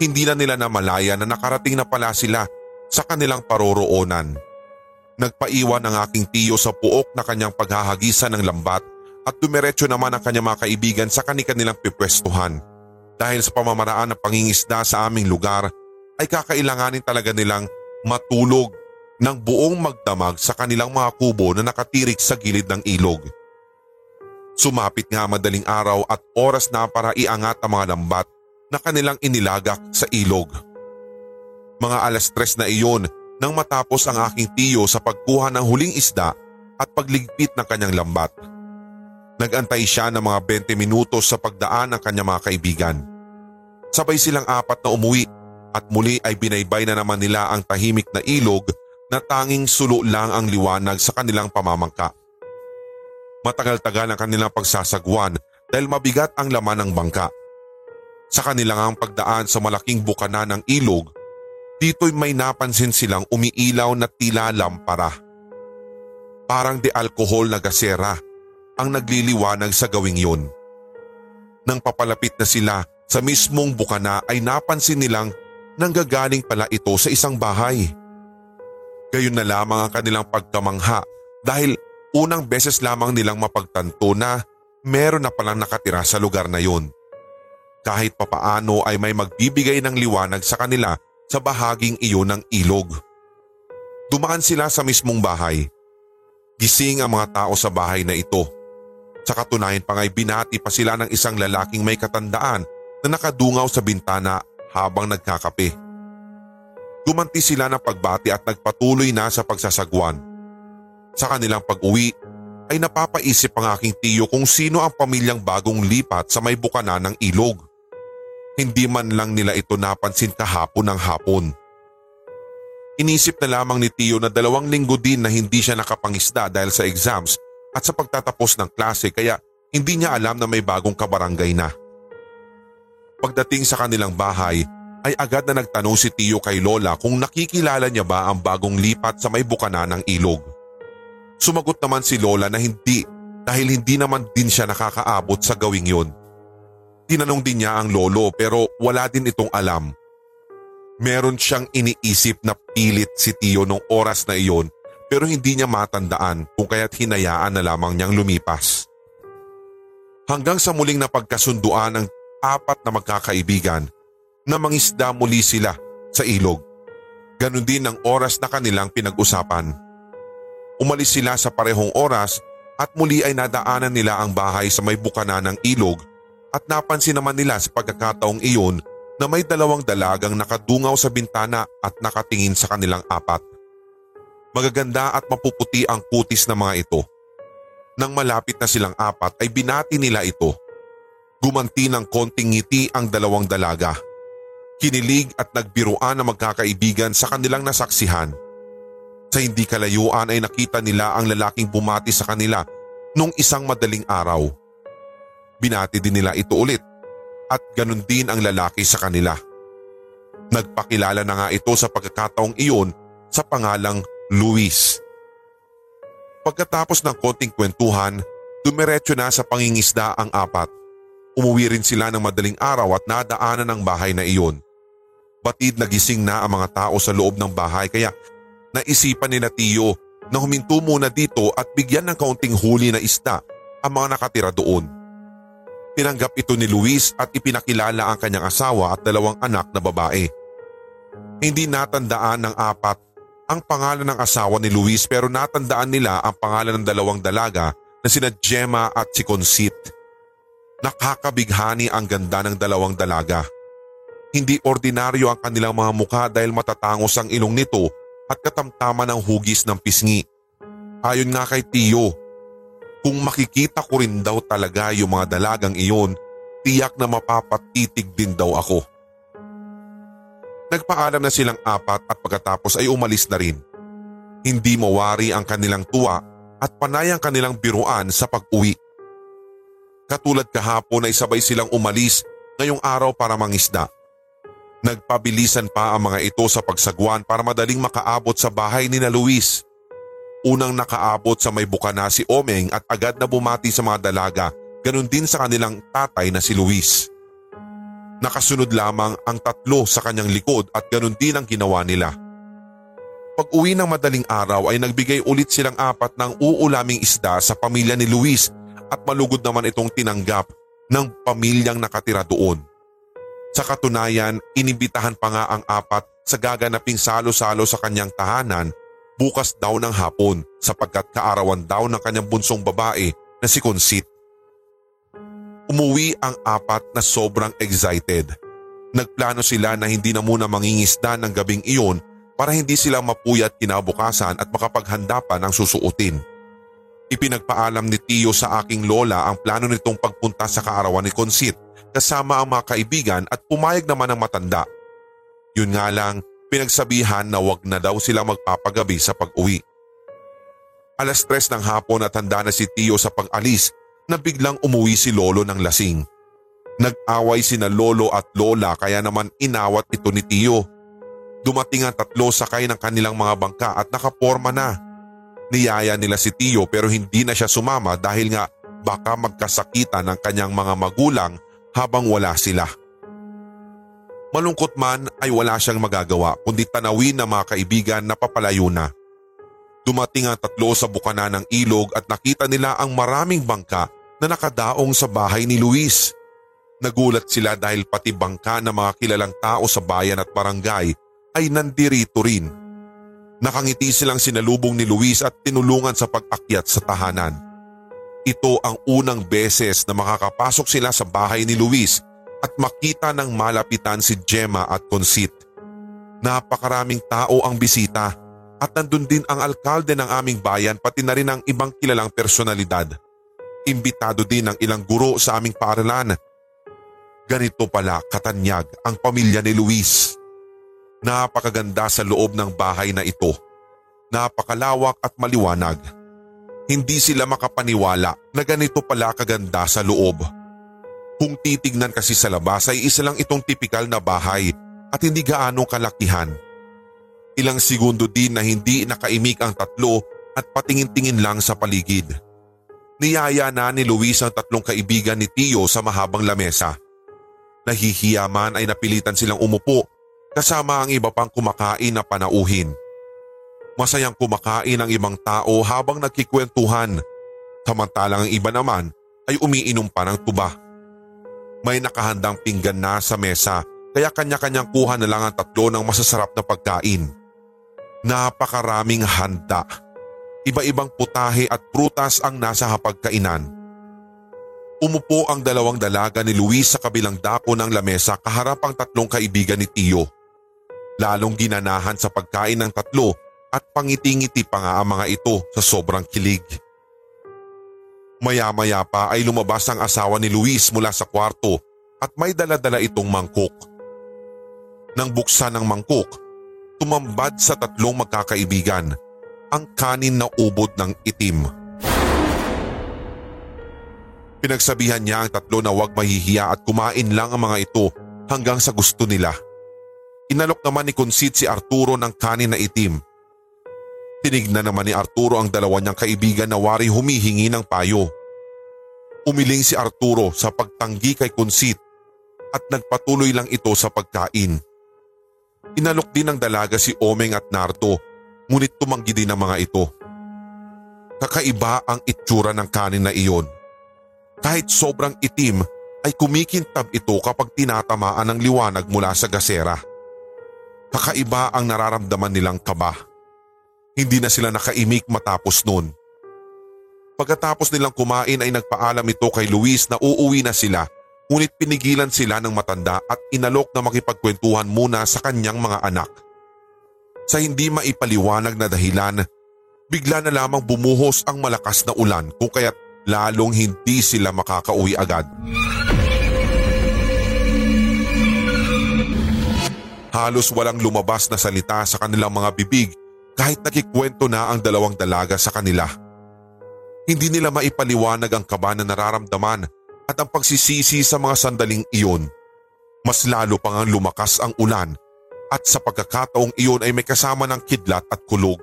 hindi na nila namalaya na nakarating na pala sila sa kanilang paroroonan. Nagpaiwan ang aking tiyo sa puok na kanyang paghahagisan ng lambat at dumiretso naman ang kanyang mga kaibigan sa kanilang pipwestuhan. Dahil sa pamamaraan ng pangingisda sa aming lugar ay kakailanganin talaga nilang matulog ng buong magdamag sa kanilang mga kubo na nakatirik sa gilid ng ilog. Sumapit nga madaling araw at oras na para iangat ang mga lambat na kanilang inilagak sa ilog. Mga alas tres na iyon nang matapos ang aking tiyo sa pagkuha ng huling isda at pagligpit ng kanyang lambat. Nagantay siya ng mga 20 minutos sa pagdaan ng kanyang mga kaibigan. Sabay silang apat na umuwi at muli ay binaybay na naman nila ang tahimik na ilog na tanging sulo lang ang liwanag sa kanilang pamamangka. Matagal-tagal ang kanilang pagsasagwan dahil mabigat ang laman ng bangka. Sa kanilang ang pagdaan sa malaking bukana ng ilog, dito'y may napansin silang umiilaw na tila lampara. Parang de alkohol na gasera ang nagliliwanag sa gawing yun. Nang papalapit na sila sa mismong bukana ay napansin nilang nanggagaling pala ito sa isang bahay. Gayon na lamang ang kanilang pagkamangha dahil unang beses lamang nilang mapagtanto na meron na palang nakatira sa lugar na yun. Kahit papaano ay may magbibigay ng liwanag sa kanila sa bahaging iyon ng ilog. Dumaan sila sa mismong bahay. Gising ang mga tao sa bahay na ito sa katunayan pa nga'y binati pa sila ng isang lalaking may katandaan na nakadungaw sa bintana habang nagkakape. Gumanti sila ng pagbati at nagpatuloy na sa pagsasagwan. Sa kanilang pag-uwi ay napapaisip ang aking tiyo kung sino ang pamilyang bagong lipat sa may bukana ng ilog. Hindi man lang nila ito napansin kahapon ng hapon. Inisip na lamang ni Tiyo na dalawang linggo din na hindi siya nakapangisda dahil sa exams at sa pagtatapos ng klase kaya hindi niya alam na may bagong kabarangay na. Pagdating sa kanilang bahay ay agad na nagtanong si Tio kay Lola kung nakikilala niya ba ang bagong lipat sa may bukana ng ilog. Sumagot naman si Lola na hindi dahil hindi naman din siya nakakaabot sa gawing yun. Tinanong din niya ang lolo pero wala din itong alam. Meron siyang iniisip na pilit si Tio nung oras na iyon pero hindi niya matandaan kung kaya't hinayaan na lamang niyang lumipas. Hanggang sa muling napagkasunduan ng apat na magkakaibigan na mangisda muli sila sa ilog. Ganon din ang oras na kanilang pinag-usapan. Umalis sila sa parehong oras at muli ay nadaanan nila ang bahay sa may bukana ng ilog at napansin naman nila sa pagkakataong iyon na may dalawang dalagang nakadungaw sa bintana at nakatingin sa kanilang apat. Magaganda at mapuputi ang kutis ng mga ito. Nang malapit na silang apat ay binati nila ito. Gumanti ng konting ngiti ang dalawang dalaga. Kinilig at nagbiruan ang magkakaibigan sa kanilang nasaksihan. Sa hindi kalayuan ay nakita nila ang lalaking bumati sa kanila nung isang madaling araw. Binati din nila ito ulit at ganun din ang lalaki sa kanila. Nagpakilala na nga ito sa pagkakataong iyon sa pangalang Luis. Pagkatapos ng konting kwentuhan, dumiretso na sa pangingisda ang apat. Umuwi rin sila ng madaling araw at nadaanan ng bahay na iyon. Batid nagising na ang mga tao sa loob ng bahay kaya naisipan ni na Tiyo na huminto muna dito at bigyan ng kaunting huli na isda ang mga nakatira doon. Tinanggap ito ni Luis at ipinakilala ang kanyang asawa at dalawang anak na babae. Hindi natandaan ng apat ang pangalan ng asawa ni Luis pero natandaan nila ang pangalan ng dalawang dalaga na sina Gemma at si Consit. Nakakabighani ang ganda ng dalawang dalaga. Hindi ordinaryo ang kanilang mga mukha dahil matatangos ang ilong nito at katamtaman ng hugis ng pisngi. Ayon nga kay Tiyo, kung makikita ko rin daw talaga yung mga dalagang iyon, tiyak na mapapatitig din daw ako. Nagpaalam na silang apat at pagkatapos ay umalis na rin. Hindi mawari ang kanilang tuwa at panay ang kanilang biruan sa pag-uwi. Katulad kahapon ay sabay silang umalis ngayong araw para mangisda. Nagpabilisan pa ang mga ito sa pagsagwan para madaling makaabot sa bahay ni na Luis. Unang nakaabot sa may bukana si Omeng at agad na bumati sa mga dalaga, ganun din sa kanilang tatay na si Luis. Nakasunod lamang ang tatlo sa kanyang likod at ganun din ang ginawa nila. Pag uwi ng madaling araw ay nagbigay ulit silang apat ng uulaming isda sa pamilya ni Luis at malugod naman itong tinanggap ng pamilyang nakatira doon. Sa katunayan, inibitahan pa nga ang apat sa gaganaping salo-salo sa kanyang tahanan bukas daw ng hapon sapagkat kaarawan daw ng kanyang bunsong babae na si Consit. Umuwi ang apat na sobrang excited. Nagplano sila na hindi na muna mangingisda ng gabing iyon para hindi sila mapuyat kinabukasan at makapaghanda pa ng susuotin. Ipinagpaalam ni Tio sa aking lola ang plano nitong pagpunta sa kaarawan ni Consit kasama ang mga kaibigan at pumayag naman ang matanda. Yun nga lang, pinagsabihan na wag na daw sila magpapagabi sa pag-uwi. Alas tres ng hapon at handa na si Tio sa pag-alis na biglang umuwi si Lolo ng lasing. Nag-away sina Lolo at Lola kaya naman inawat ito ni Tio. Dumating ang tatlo sakay ng kanilang mga bangka at nakaporma na. Niyaya nila si Tio pero hindi na siya sumama dahil nga baka magkasakitan ng kanyang mga magulang habang wala sila. Malungkot man ay wala siyang magagawa kundi tanawin ng mga kaibigan na papalayo na. Dumating ang tatlo sa bukana ng ilog at nakita nila ang maraming bangka na nakadaong sa bahay ni Luis. Nagulat sila dahil pati bangka ng mga kilalang tao sa bayan at barangay ay nandirito rin. Nakangiti silang sinalubong ni Luis at tinulungan sa pag-akyat sa tahanan. Ito ang unang beses na makakapasok sila sa bahay ni Luis at makita ng malapitan si Gemma at Consit. Napakaraming tao ang bisita at nandun din ang alkalde ng aming bayan pati na rin ang ibang kilalang personalidad. Imbitado din ang ilang guro sa aming paaralan. Ganito pala katanyag ang pamilya ni Luis. Napakaganda sa loob ng bahay na ito. Napakalawak at maliwanag. Hindi sila makapaniwala na ganito pala kaganda sa loob. Kung titignan kasi sa labas ay isa lang itong tipikal na bahay at hindi gaano kalakihan. Ilang segundo din na hindi nakaimik ang tatlo at patingin-tingin lang sa paligid. Niyaya na ni Luis ang tatlong kaibigan ni Tio sa mahabang lamesa. Nahihiya man ay napilitan silang umupo kasama ang iba pang kumakain na panauhin. Masayang kumakain ang ibang tao habang nagkikwentuhan samantalang ang iba naman ay umiinom pa ng tuba. May nakahandang pinggan na sa mesa kaya kanya-kanyang kuha na lang ang tatlo ng masasarap na pagkain. Napakaraming handa Iba-ibang putahe at prutas ang nasa hapagkainan. Umupo ang dalawang dalaga ni Luis sa kabilang dako ng lamesa kaharap ang tatlong kaibigan ni Tio. Lalong ginanahan sa pagkain ng tatlo at pangiti-ngiti pa nga ang mga ito sa sobrang kilig. Maya-maya pa ay lumabas ang asawa ni Luis mula sa kwarto at may daladala itong mangkok. Nang buksan ng mangkok, tumambad sa tatlong magkakaibigan ang kanin na ubod ng itim. Pinagsabihan niya ang tatlo na huwag mahihiya at kumain lang ang mga ito hanggang sa gusto nila. Inalok naman ni Consit si Arturo ng kanin na itim. Tinignan naman ni Arturo ang dalawa niyang kaibigan na wari humihingi ng payo. Umiling si Arturo sa pagtanggi kay Consit at nagpatuloy lang ito sa pagkain. Inalok din ng dalaga si Omeng at Nardo ngunit tumanggi din ang mga ito. Kakaiba ang itsura ng kanin na iyon. Kahit sobrang itim ay kumikintab ito kapag tinatamaan ng liwanag mula sa gasera. Kakaiba ang nararamdaman nilang kaba. Hindi na sila nakaimik matapos noon. Pagkatapos nilang kumain ay nagpaalam ito kay Luis na uuwi na sila ngunit pinigilan sila ng matanda at inalok na makipagkwentuhan muna sa kanyang mga anak. Sa hindi maipaliwanag na dahilan, bigla na lamang bumuhos ang malakas na ulan kung kaya't lalong hindi sila makakauwi agad. Halos walang lumabas na salita sa kanilang mga bibig kahit nakikwento na ang dalawang dalaga sa kanila. Hindi nila maipaliwanag ang kaba na nararamdaman at ang pagsisisi sa mga sandaling iyon. Mas lalo pang ang lumakas ang ulan at sa pagkakataong iyon ay may kasama ng kidlat at kulog.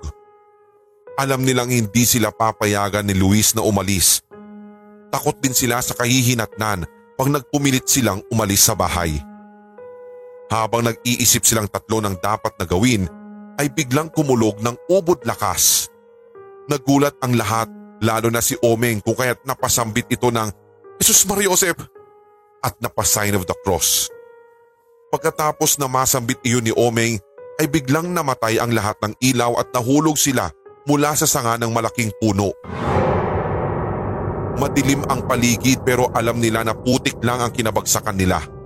Alam nilang hindi sila papayagan ni Luis na umalis. Takot din sila sa kahihinatnan pag nagpumilit silang umalis sa bahay. Habang nag-iisip silang tatlo ng dapat na gawin, ay biglang kumulog ng ubod lakas. Nagulat ang lahat lalo na si Omeng kung kaya't napasambit ito ng Jesus Mariosep at napasign of the cross. Pagkatapos na masambit iyon ni Omeng ay biglang namatay ang lahat ng ilaw at nahulog sila mula sa sanga ng malaking puno. Madilim ang paligid pero alam nila na putik lang ang kinabagsakan nila.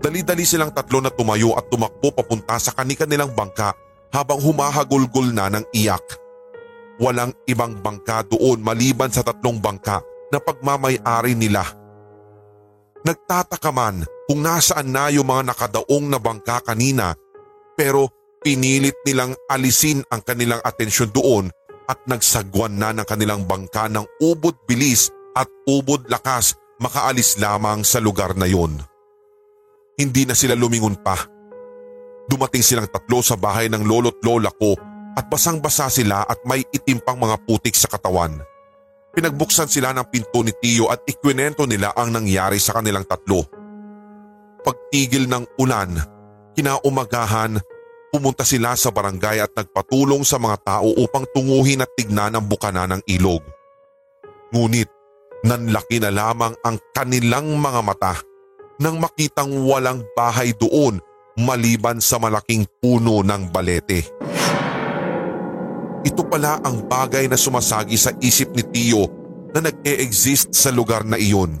Dali-dali silang tatlo na tumayo at tumakbo papunta sa kanilang bangka habang humahagulgol na ng iyak. Walang ibang bangka doon maliban sa tatlong bangka na pagmamayari nila. Nagtataka man kung nasaan na yung mga nakadaong na bangka kanina pero Pinilit nilang alisin ang kanilang atensyon doon at nagsagwan na ng kanilang bangka ng ubod bilis at ubod lakas makaalis lamang sa lugar na yon. Hindi na sila lumingon pa. Dumating silang tatlo sa bahay ng lolo't lola ko at basang-basa sila at may itim pang mga putik sa katawan. Pinagbuksan sila ng pinto ni Tio at ikwinento nila ang nangyari sa kanilang tatlo. Pagtigil ng ulan, kinaumagahan Pumunta sila sa barangay at nagpatulong sa mga tao upang tunguhin at tignan ang bukana ng ilog. Ngunit nanlaki na lamang ang kanilang mga mata nang makitang walang bahay doon maliban sa malaking puno ng balete. Ito pala ang bagay na sumasagi sa isip ni Tio na nag-e-exist sa lugar na iyon.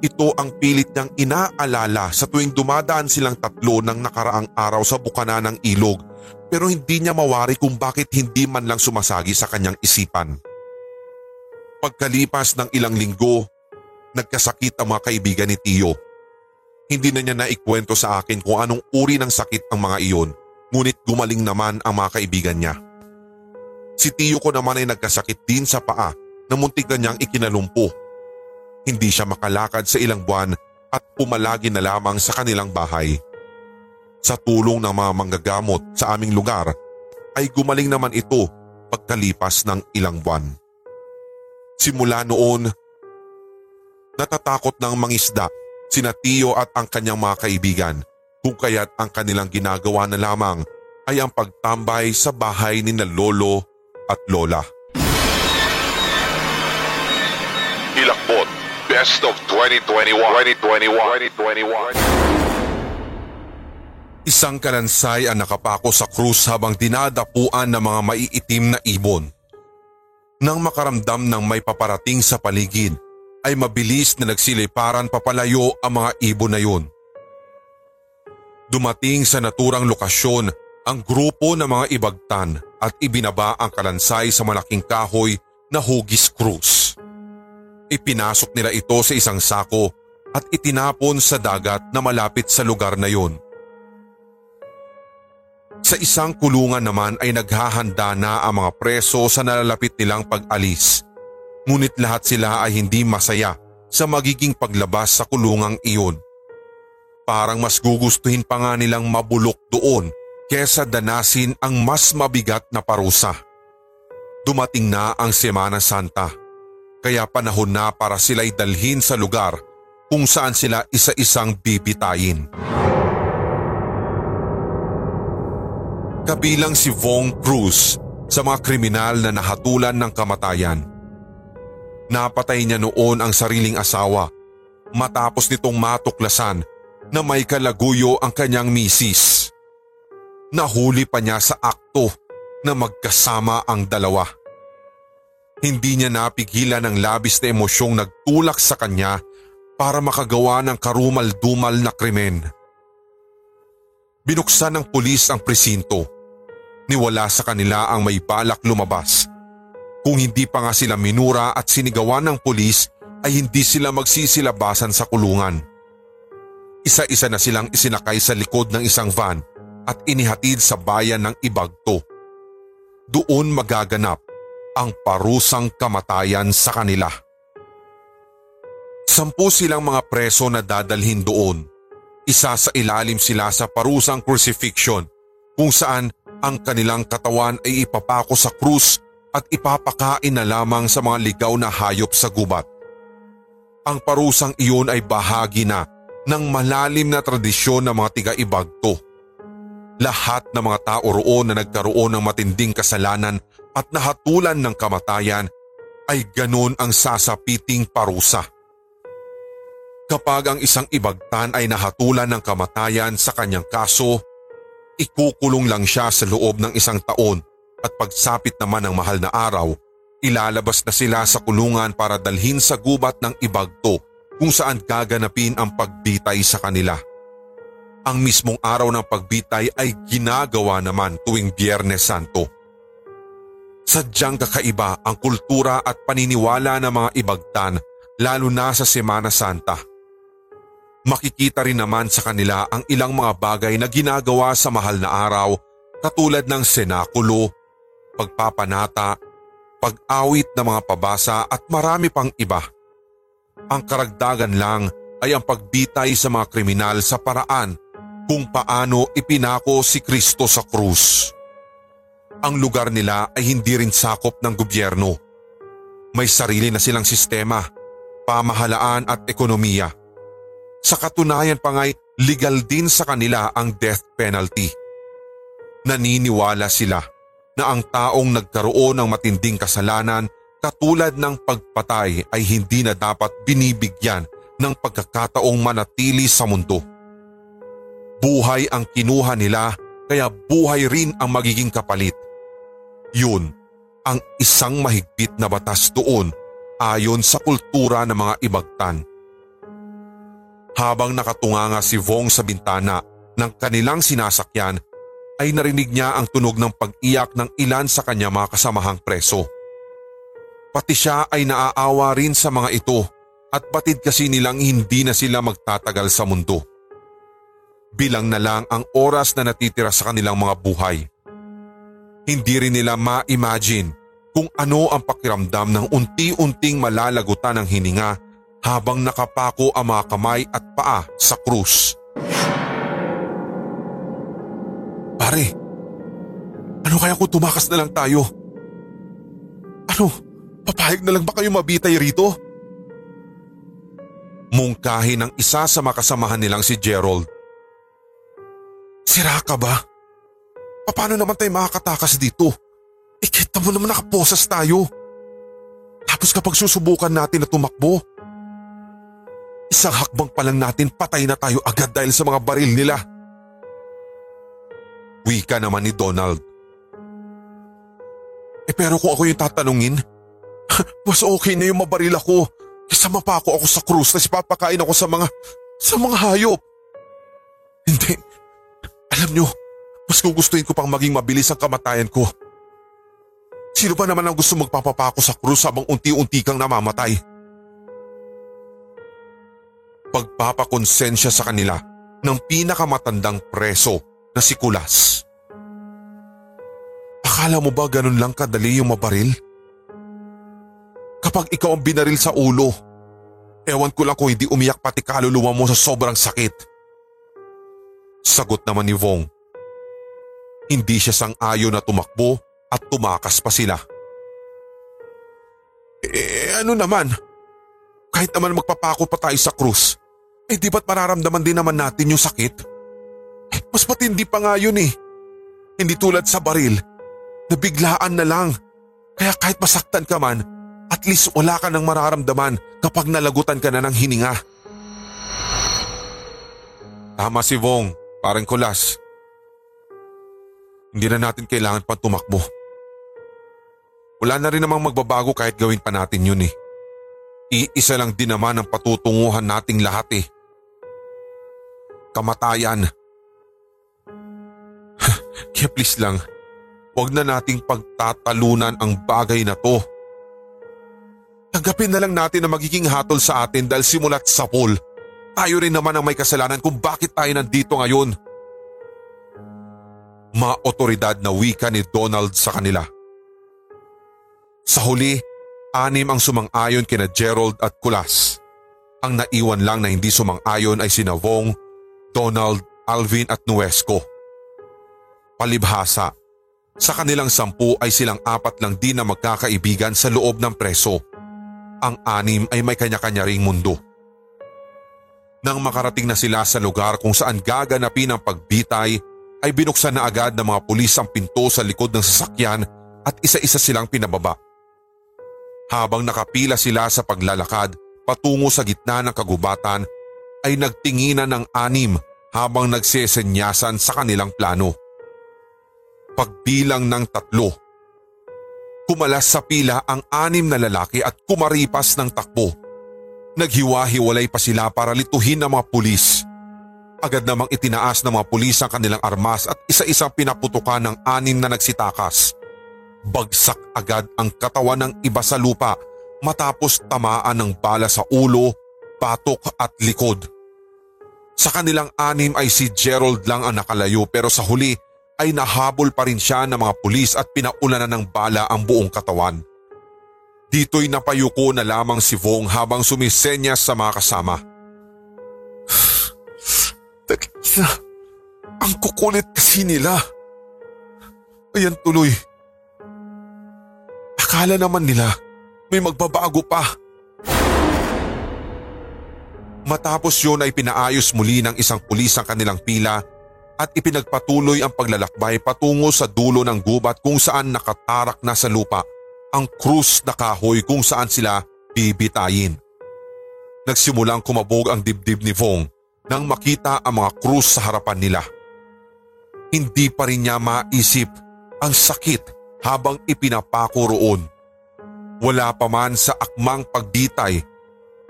Ito ang pilit niyang inaalala sa tuwing dumadaan silang tatlo ng nakaraang araw sa bukana ng ilog pero hindi niya mawari kung bakit hindi man lang sumasagi sa kanyang isipan. Pagkalipas ng ilang linggo, nagkasakit ang mga kaibigan ni Tio. Hindi na niya naikwento sa akin kung anong uri ng sakit ang mga iyon, ngunit gumaling naman ang mga kaibigan niya. Si Tio ko naman ay nagkasakit din sa paa na muntik na niyang ikinalumpo hindi siya makalakad sa ilang buwan at pumalagi na lamang sa kanilang bahay. Sa tulong ng mga manggagamot sa aming lugar ay gumaling naman ito pagkalipas ng ilang buwan. Simula noon, natatakot ng mangisda sina Tio at ang kanyang mga kaibigan kung kaya't ang kanilang ginagawa na lamang ay ang pagtambay sa bahay ni na lolo at lola. Hilakbot Best of 2021. 2021. 2021. Isang kalansay ang nakapako sa krus habang dinadapuan ng mga maiitim na ibon. Nang makaramdam ng may paparating sa paligid, ay mabilis na nagsiliparan papalayo ang mga ibon na yun. Dumating sa naturang lokasyon ang grupo ng mga ibagtan at ibinaba ang kalansay sa malaking kahoy na hugis krus. Ipinasok nila ito sa isang sako at itinapon sa dagat na malapit sa lugar na yon. Sa isang kulungan naman ay naghahanda na ang mga preso sa nalalapit nilang pag-alis. Ngunit lahat sila ay hindi masaya sa magiging paglabas sa kulungang iyon. Parang mas gugustuhin pa nga nilang mabulok doon kesa danasin ang mas mabigat na parusa. Dumating na ang Semana Santa kaya panahon na para sila'y dalhin sa lugar kung saan sila isa-isang bibitayin. Kabilang si Vong Cruz sa mga kriminal na nahatulan ng kamatayan. Napatay niya noon ang sariling asawa matapos nitong matuklasan na may kalaguyo ang kanyang misis. Nahuli pa niya sa akto na magkasama ang dalawa. Hindi niya napigilan ang labis na emosyong nagtulak sa kanya para makagawa ng karumal-dumal na krimen. Binuksan ng pulis ang presinto. Niwala sa kanila ang may balak lumabas. Kung hindi pa nga sila minura at sinigawan ng pulis ay hindi sila magsisilabasan sa kulungan. Isa-isa na silang isinakay sa likod ng isang van at inihatid sa bayan ng Ibagto. Doon magaganap ang parusang kamatayan sa kanila. Sampu silang mga preso na dadalhin doon. Isa sa ilalim sila sa parusang crucifixion kung saan ang kanilang katawan ay ipapako sa krus at ipapakain na lamang sa mga ligaw na hayop sa gubat. Ang parusang iyon ay bahagi na ng malalim na tradisyon ng mga tiga-ibagto. Lahat ng mga tao roon na nagkaroon ng matinding kasalanan at nahatulan ng kamatayan ay ganon ang sasapiting parusa. Kapag ang isang ibagtan ay nahatulan ng kamatayan sa kanyang kaso, ikukulong lang siya sa loob ng isang taon at pagsapit naman ng mahal na araw, ilalabas na sila sa kulungan para dalhin sa gubat ng ibagto kung saan gaganapin ang pagbitay sa kanila. Ang mismong araw ng pagbitay ay ginagawa naman tuwing Biyernes Santo. Sadyang kakaiba ang kultura at paniniwala ng mga ibagtan lalo na sa Semana Santa. Makikita rin naman sa kanila ang ilang mga bagay na ginagawa sa mahal na araw katulad ng senakulo, pagpapanata, pag-awit ng mga pabasa at marami pang iba. Ang karagdagan lang ay ang pagbitay sa mga kriminal sa paraan kung paano ipinako si Kristo sa krus. Ang lugar nila ay hindi rin sakop ng gobyerno. May sarili na silang sistema, pamahalaan at ekonomiya sa katunayan pa nga'y legal din sa kanila ang death penalty. Naniniwala sila na ang taong nagkaroon ng matinding kasalanan katulad ng pagpatay ay hindi na dapat binibigyan ng pagkakataong manatili sa mundo. Buhay ang kinuha nila kaya buhay rin ang magiging kapalit. Yun ang isang mahigpit na batas doon ayon sa kultura ng mga ibagtan. Habang nakatunganga si Vong sa bintana ng kanilang sinasakyan ay narinig niya ang tunog ng pag-iyak ng ilan sa kanya mga kasamahang preso. Pati siya ay naaawa rin sa mga ito at batid kasi nilang hindi na sila magtatagal sa mundo. Bilang na lang ang oras na natitira sa kanilang mga buhay. Hindi rin nila ma-imagine kung ano ang pakiramdam ng unti-unting malalagutan ng hininga habang nakapako ang mga kamay at paa sa krus. Pare, ano kaya kung tumakas na lang tayo? Ano, papayag na lang ba kayo mabitay rito? Mungkahi ng isa sa makasamahan nilang si Gerald. Sira ka ba? Paano naman tayo makakatakas dito? Ikita mo naman nakaposas tayo. Tapos kapag susubukan natin na tumakbo, Isang hakbang pa lang natin patay na tayo agad dahil sa mga baril nila. Wika naman ni Donald. Eh pero kung ako yung tatanungin, mas okay na yung mabaril ako kaysa mapako ako sa krus na papakain ako sa mga, sa mga hayop. Hindi. Alam nyo, mas gugustuhin ko pang maging mabilis ang kamatayan ko. Sino ba naman ang gusto magpapapako sa krus habang unti-unti kang namamatay? pagpapakonsensya sa kanila ng pinakamatandang preso na si Kulas. Akala mo ba ganun lang kadali yung mabaril? Kapag ikaw ang binaril sa ulo, ewan ko lang kung hindi umiyak pati kaluluwa mo sa sobrang sakit. Sagot naman ni Vong. Hindi siya sang-ayo na tumakbo at tumakas pa sila. Eh ano naman? Kahit naman magpapako pa tayo sa krus, eh di ba't mararamdaman din naman natin yung sakit? Mas matindi pa nga yun eh. Hindi tulad sa baril, nabiglaan na lang. Kaya kahit masaktan ka man, at least wala ka nang mararamdaman kapag nalagutan ka na ng hininga. Tama si Vong, parang kulas. Hindi na natin kailangan pa tumakbo. Wala na rin namang magbabago kahit gawin pa natin yun eh. Iisa lang din naman ang patutunguhan nating lahat eh kamatayan. Kaya please lang, huwag na nating pagtatalunan ang bagay na to. Tanggapin na lang natin na magiging hatol sa atin dahil simulat sa pool. Tayo rin naman ang may kasalanan kung bakit tayo nandito ngayon. maotoridad na wika ni Donald sa kanila. Sa huli, anim ang sumang-ayon kina Gerald at Kulas. Ang naiwan lang na hindi sumang-ayon ay sina Vong, Donald, Alvin at Nuesco. Palibhasa, sa kanilang sampu ay silang apat lang din na magkakaibigan sa loob ng preso. Ang anim ay may kanya-kanya ring mundo. Nang makarating na sila sa lugar kung saan gaganapin ang pagbitay, ay binuksan na agad ng mga pulis ang pinto sa likod ng sasakyan at isa-isa silang pinababa. Habang nakapila sila sa paglalakad patungo sa gitna ng kagubatan, ay nagtinginan ng anim habang nagsesenyasan sa kanilang plano. Pagbilang ng tatlo, kumalas sa pila ang anim na lalaki at kumaripas ng takbo Naghiwa-hiwalay pa sila para lituhin ng mga pulis. Agad namang itinaas ng mga pulis ang kanilang armas at isa-isang pinaputukan ng anim na nagsitakas. Bagsak agad ang katawan ng iba sa lupa matapos tamaan ng bala sa ulo, batok at likod. Sa kanilang anim ay si Gerald lang ang nakalayo pero sa huli ay nahabol pa rin siya ng mga pulis at pinaulanan ng bala ang buong katawan. Dito'y napayuko na lamang si Vong habang sumisenyas sa mga kasama. Takina, ang kukulit kasi nila. Ayan tuloy. Akala naman nila may magbabago pa. Matapos yun ay pinaayos muli ng isang pulis ang kanilang pila at ipinagpatuloy ang paglalakbay patungo sa dulo ng gubat kung saan nakatarak na sa lupa ang krus na kahoy kung saan sila bibitayin. Nagsimulang kumabog ang dibdib ni Vong nang makita ang mga krus sa harapan nila. Hindi pa rin niya maisip ang sakit habang ipinapako roon. Wala pa man sa akmang pagbitay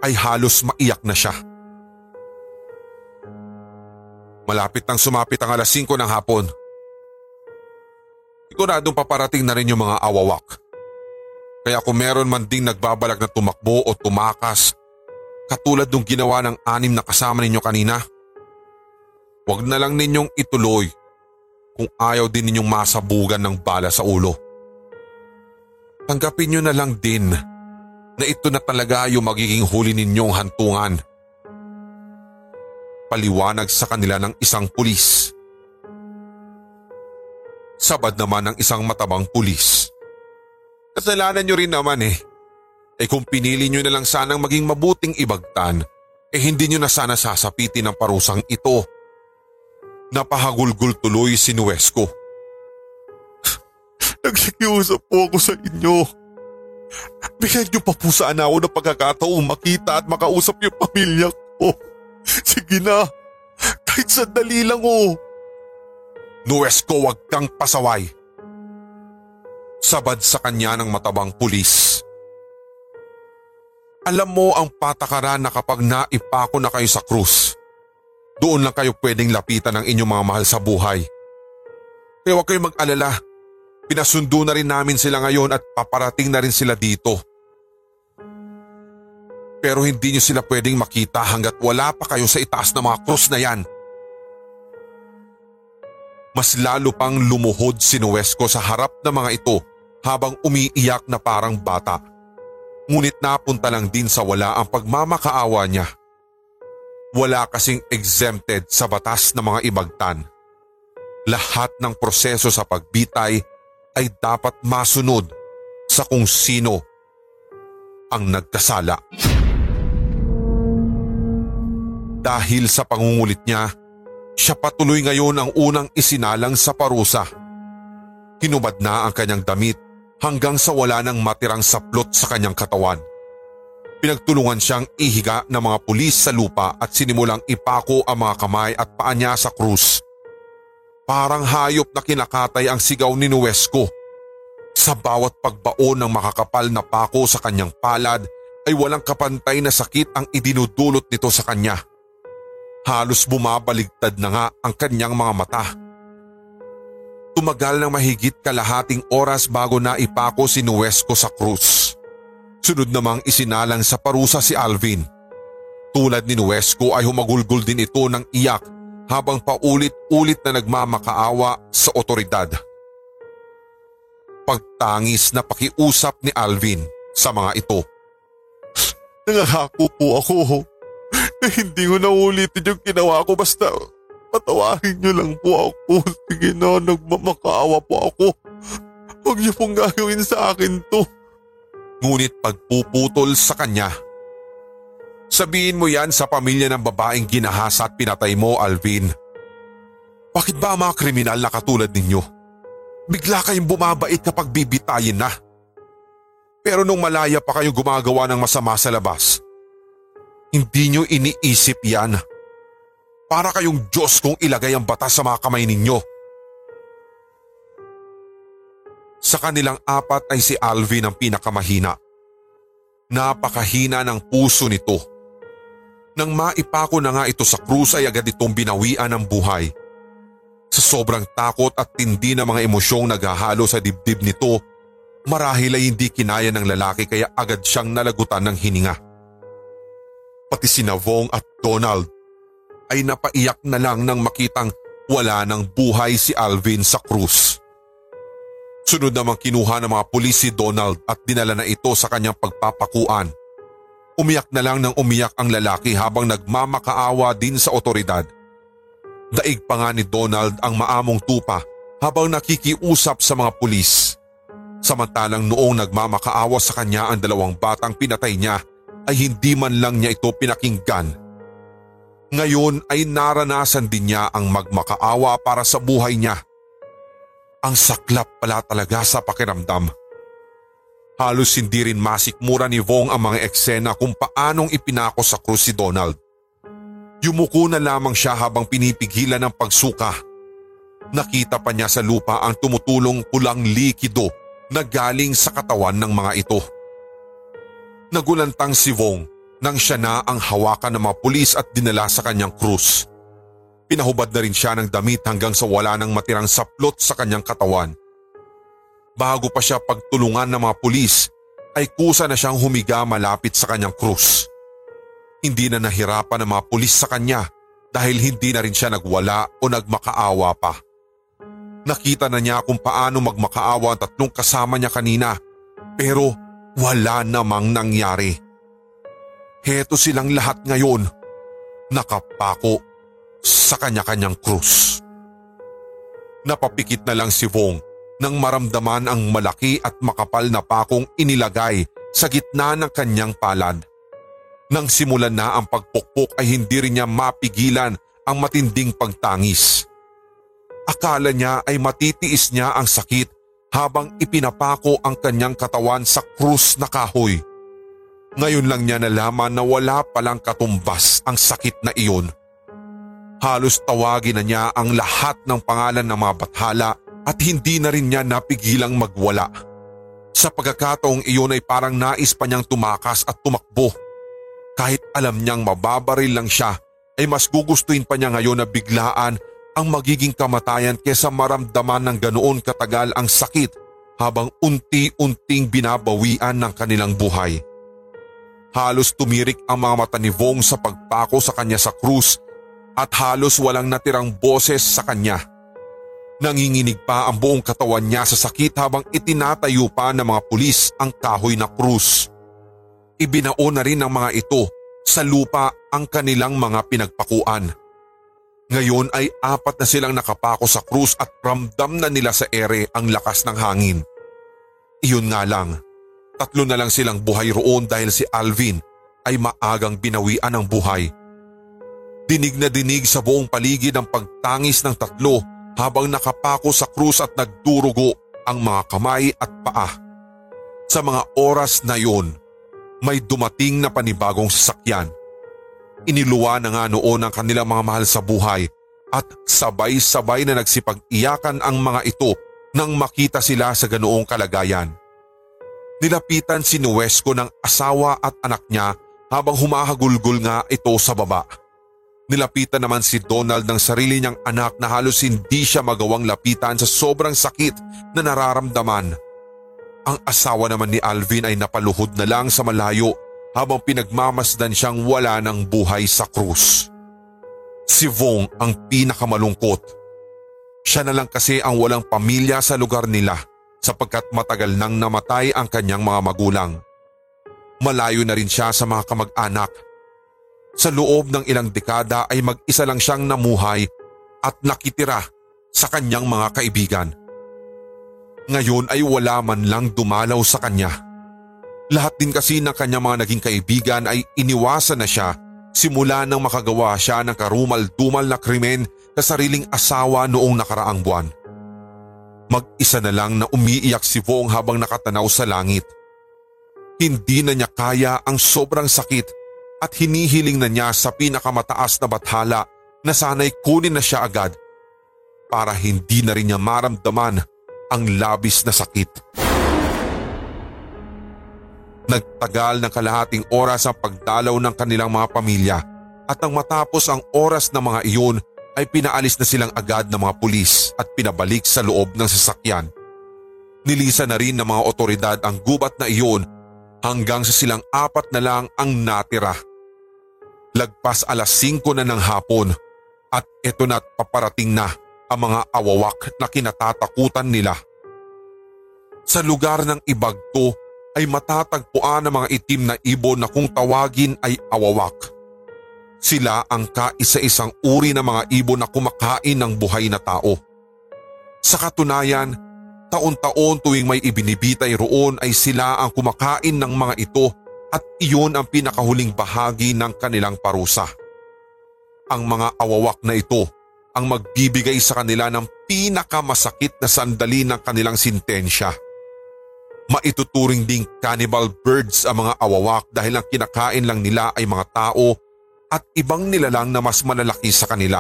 ay halos maiyak na siya. Malapit nang sumapit ang alas 5 ng hapon. Siguradong paparating na rin yung mga awawak. Kaya kung meron man ding nagbabalak na tumakbo o tumakas, katulad ng ginawa ng anim na kasama ninyo kanina, huwag na lang ninyong ituloy kung ayaw din ninyong masabugan ng bala sa ulo. Tanggapin nyo na lang din na ito na talaga yung magiging huli ninyong hantungan. Paliwanag sa kanila ng isang pulis. Sabad naman ng isang matabang pulis. Kasalanan nyo rin naman eh. Eh kung pinili nyo na lang sanang maging mabuting ibagtan, eh hindi nyo na sana sasapitin ang parusang ito. Napahagulgul tuloy si Nuesco. Nagsikiusap po ako sa inyo. Bigyan niyo pa po sana ako ng pagkakataong makita at makausap yung pamilya ko. Sige na, kahit sandali lang oh. Nuesco, wag kang pasaway. Sabad sa kanya ng matabang pulis. Alam mo ang patakaran na kapag naipako na kayo sa krus, doon lang kayo pwedeng lapitan ng inyong mga mahal sa buhay. Kaya huwag kayong mag-alala. Pinasundo na rin namin sila ngayon at paparating na rin sila dito. Pero hindi nyo sila pwedeng makita hanggat wala pa kayo sa itaas ng mga krus na yan. Mas lalo pang lumuhod si Nuesco sa harap ng mga ito habang umiiyak na parang bata. Ngunit napunta lang din sa wala ang pagmamakaawa niya. Wala kasing exempted sa batas ng mga ibagtan. Lahat ng proseso sa pagbitay ay dapat masunod sa kung sino ang nagkasala. Dahil sa pangungulit niya, siya patuloy ngayon ang unang isinalang sa parusa. Hinubad na ang kanyang damit hanggang sa wala nang matirang saplot sa kanyang katawan. Pinagtulungan siyang ihiga ng mga pulis sa lupa at sinimulang ipako ang mga kamay at paa niya sa krus. Parang hayop na kinakatay ang sigaw ni Nuesco. Sa bawat pagbaon ng makakapal na pako sa kanyang palad ay walang kapantay na sakit ang idinudulot nito sa kanya. Halos bumabaligtad na nga ang kanyang mga mata Tumagal ng mahigit kalahating oras bago na ipako si Nuesco sa krus. Sunod namang isinalang sa parusa si Alvin. Tulad ni Nuesco ay humagulgol din ito ng iyak habang paulit-ulit na nagmamakaawa sa otoridad. Pagtangis na pakiusap ni Alvin sa mga ito. Nangahako po ako hindi ko na ulitin yung ginawa ko basta patawarin niyo lang po ako. Sige na, nagmamakaawa po ako. Huwag niyo pong gagawin sa akin to. Ngunit pagpuputol sa kanya. Sabihin mo yan sa pamilya ng babaeng ginahasa at pinatay mo, Alvin. Bakit ba mga kriminal na katulad ninyo? Bigla kayong bumabait kapag bibitayin na. Pero nung malaya pa kayong gumagawa ng masama sa labas, hindi nyo iniisip yan. Para kayong Diyos kung ilagay ang batas sa mga kamay ninyo. Sa kanilang apat ay si Alvin ang pinakamahina. Napakahina ng puso nito. Nang maipako na nga ito sa krus ay agad itong binawian ng buhay. Sa sobrang takot at tindi ng mga emosyong naghahalo sa dibdib nito, marahil ay hindi kinaya ng lalaki kaya agad siyang nalagutan ng hininga. Pati si Navong at Donald ay napaiyak na lang nang makitang wala ng buhay si Alvin sa krus. Sunod namang kinuha ng mga pulis si Donald at dinala na ito sa kanyang pagpapakuan. Umiyak na lang ng umiyak ang lalaki habang nagmamakaawa din sa otoridad. Daig pa nga ni Donald ang maamong tupa habang nakikiusap sa mga pulis. Samantalang noong nagmamakaawa sa kanya ang dalawang batang pinatay niya ay hindi man lang niya ito pinakinggan. Ngayon ay naranasan din niya ang magmakaawa para sa buhay niya. Ang saklap pala talaga sa pakiramdam. Halos hindi rin masikmura ni Vong ang mga eksena kung paanong ipinako sa krus si Donald. Yumuko na lamang siya habang pinipigilan ng pagsuka. Nakita pa niya sa lupa ang tumutulong pulang likido na galing sa katawan ng mga ito. Nagulantang si Vong nang siya na ang hawakan ng mga pulis at dinala sa kanyang krus. Pinahubad na rin siya ng damit hanggang sa wala nang matirang saplot sa kanyang katawan. Bago pa siya pagtulungan ng mga pulis ay kusa na siyang humiga malapit sa kanyang krus. Hindi na nahirapan ng mga pulis sa kanya dahil hindi na rin siya nagwala o nagmakaawa pa. Nakita na niya kung paano magmakaawa ang tatlong kasama niya kanina pero wala namang nangyari. Heto silang lahat ngayon, nakapako sa kanya-kanyang krus. Napapikit na lang si Vong nang maramdaman ang malaki at makapal na pakong inilagay sa gitna ng kanyang palad. Nang simulan na ang pagpukpok ay hindi rin niya mapigilan ang matinding pagtangis. Akala niya ay matitiis niya ang sakit habang ipinapako ang kanyang katawan sa krus na kahoy. Ngayon lang niya nalaman na wala palang katumbas ang sakit na iyon. Halos tawagin na niya ang lahat ng pangalan ng mga bathala at hindi na rin niya napigilang magwala. Sa pagkakataong iyon ay parang nais pa niyang tumakas at tumakbo. Kahit alam niyang mababaril lang siya ay mas gugustuhin pa niya ngayon na biglaan ang magiging kamatayan kesa maramdaman ng ganoon katagal ang sakit habang unti-unting binabawian ng kanilang buhay. Halos tumirik ang mga mata ni Vong sa pagpako sa kanya sa krus at halos walang natirang boses sa kanya. Nanginginig pa ang buong katawan niya sa sakit habang itinatayo pa ng mga pulis ang kahoy na krus. Ibinao na rin ng mga ito sa lupa ang kanilang mga pinagpakuan. Ngayon ay apat na silang nakapako sa krus at ramdam na nila sa ere ang lakas ng hangin. Iyon nga lang, tatlo na lang silang buhay roon dahil si Alvin ay maagang binawian ng buhay. Dinig na dinig sa buong paligid ang pagtangis ng tatlo habang nakapako sa krus at nagdurugo ang mga kamay at paa. Sa mga oras na yun, may dumating na panibagong sasakyan. Iniluwa na nga noon ang kanilang mga mahal sa buhay at sabay-sabay na nagsipag-iyakan ang mga ito nang makita sila sa ganoong kalagayan. Nilapitan si Nuesco ng asawa at anak niya habang humahagulgol nga ito sa baba. Nilapitan naman si Donald ng sarili niyang anak na halos hindi siya magawang lapitan sa sobrang sakit na nararamdaman. Ang asawa naman ni Alvin ay napaluhod na lang sa malayo habang pinagmamasdan siyang wala ng buhay sa krus. Si Vong ang pinakamalungkot. Siya na lang kasi ang walang pamilya sa lugar nila sapagkat matagal nang namatay ang kanyang mga magulang. Malayo na rin siya sa mga kamag-anak. Sa loob ng ilang dekada ay mag-isa lang siyang namuhay at nakitira sa kanyang mga kaibigan. Ngayon ay wala man lang dumalaw sa kanya. Lahat din kasi ng kanyang mga naging kaibigan ay iniwasan na siya simula nang makagawa siya ng karumal-dumal na krimen sa sariling asawa noong nakaraang buwan. Mag-isa na lang na umiiyak si Vong habang nakatanaw sa langit. Hindi na niya kaya ang sobrang sakit at hinihiling na niya sa pinakamataas na bathala na sana'y kunin na siya agad para hindi na rin niya maramdaman ang labis na sakit. Nagtagal ng kalahating oras ang pagdalaw ng kanilang mga pamilya at nang matapos ang oras ng mga iyon ay pinaalis na silang agad ng mga pulis at pinabalik sa loob ng sasakyan. Nilisa na rin ng mga otoridad ang gubat na iyon hanggang sa silang apat na lang ang natira. Lagpas alas 5 na ng hapon at eto na't paparating na ang mga awawak na kinatatakutan nila. Sa lugar ng Ibagto ay matatagpuan ang mga itim na ibon na kung tawagin ay awawak. Sila ang kaisa-isang uri ng mga ibon na kumakain ng buhay na tao. Sa katunayan, taon-taon tuwing may ibinibitay roon ay sila ang kumakain ng mga ito at iyon ang pinakahuling bahagi ng kanilang parusa. Ang mga awawak na ito ang magbibigay sa kanila ng pinakamasakit na sandali ng kanilang sintensya. Maituturing ding cannibal birds ang mga awawak dahil ang kinakain lang nila ay mga tao at ibang nilalang na mas malalaki sa kanila.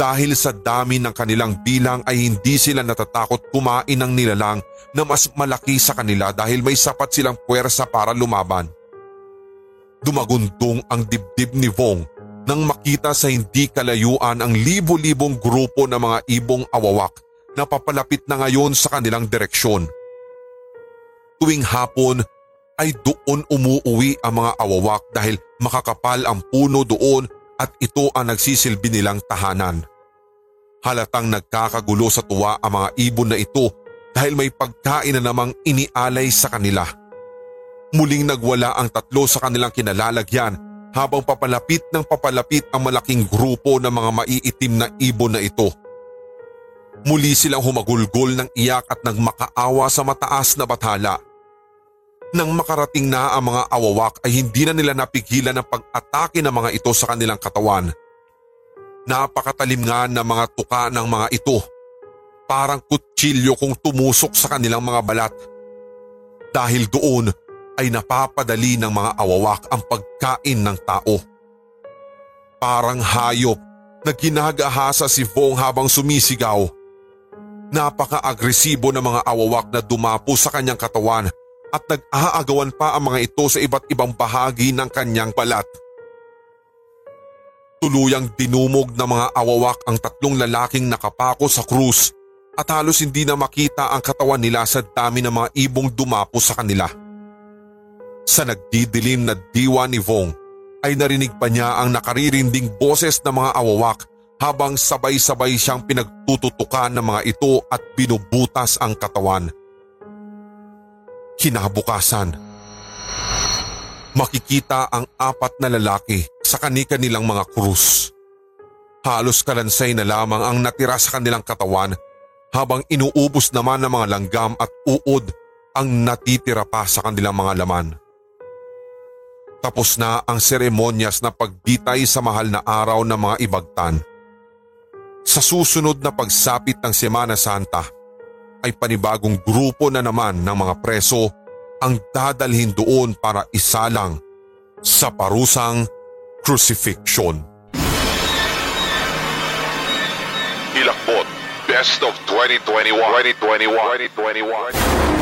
Dahil sa dami ng kanilang bilang ay hindi sila natatakot kumain ng nilalang na mas malaki sa kanila dahil may sapat silang puwersa para lumaban. Dumagundong ang dibdib ni Vong nang makita sa hindi kalayuan ang libo-libong grupo ng mga ibong awawak na papalapit na ngayon sa kanilang direksyon tuwing hapon ay doon umuuwi ang mga awawak dahil makakapal ang puno doon at ito ang nagsisilbi nilang tahanan. Halatang nagkakagulo sa tuwa ang mga ibon na ito dahil may pagkain na namang inialay sa kanila. Muling nagwala ang tatlo sa kanilang kinalalagyan habang papalapit ng papalapit ang malaking grupo ng mga maiitim na ibon na ito. Muli silang humagulgol ng iyak at nagmakaawa sa mataas na bathala. Nang makarating na ang mga awawak ay hindi na nila napigilan ang pag-atake ng mga ito sa kanilang katawan. Napakatalim nga ng mga tuka ng mga ito. Parang kutsilyo kung tumusok sa kanilang mga balat. Dahil doon ay napapadali ng mga awawak ang pagkain ng tao. Parang hayop na ginagahasa si Vong habang sumisigaw. Napaka-agresibo ng mga awawak na dumapo sa kanyang katawan at nag-aagawan pa ang mga ito sa iba't ibang bahagi ng kanyang balat. Tuluyang dinumog ng mga awawak ang tatlong lalaking nakapako sa krus at halos hindi na makita ang katawan nila sa dami ng mga ibong dumapo sa kanila. Sa nagdidilim na diwa ni Vong ay narinig pa niya ang nakaririnding boses ng mga awawak habang sabay-sabay siyang pinagtututukan ng mga ito at binubutas ang katawan. Kinabukasan, makikita ang apat na lalaki sa kani-kanilang mga krus. Halos kalansay na lamang ang natira sa kanilang katawan habang inuubos naman ng mga langgam at uod ang natitira pa sa kanilang mga laman. Tapos na ang seremonyas na pagbitay sa mahal na araw ng mga ibagtan. Sa susunod na pagsapit ng Semana Santa, ay panibagong grupo na naman ng mga preso ang dadalhin doon para isalang sa parusang crucifixion. Ilakbot, Best of 2021. 2021. 2021.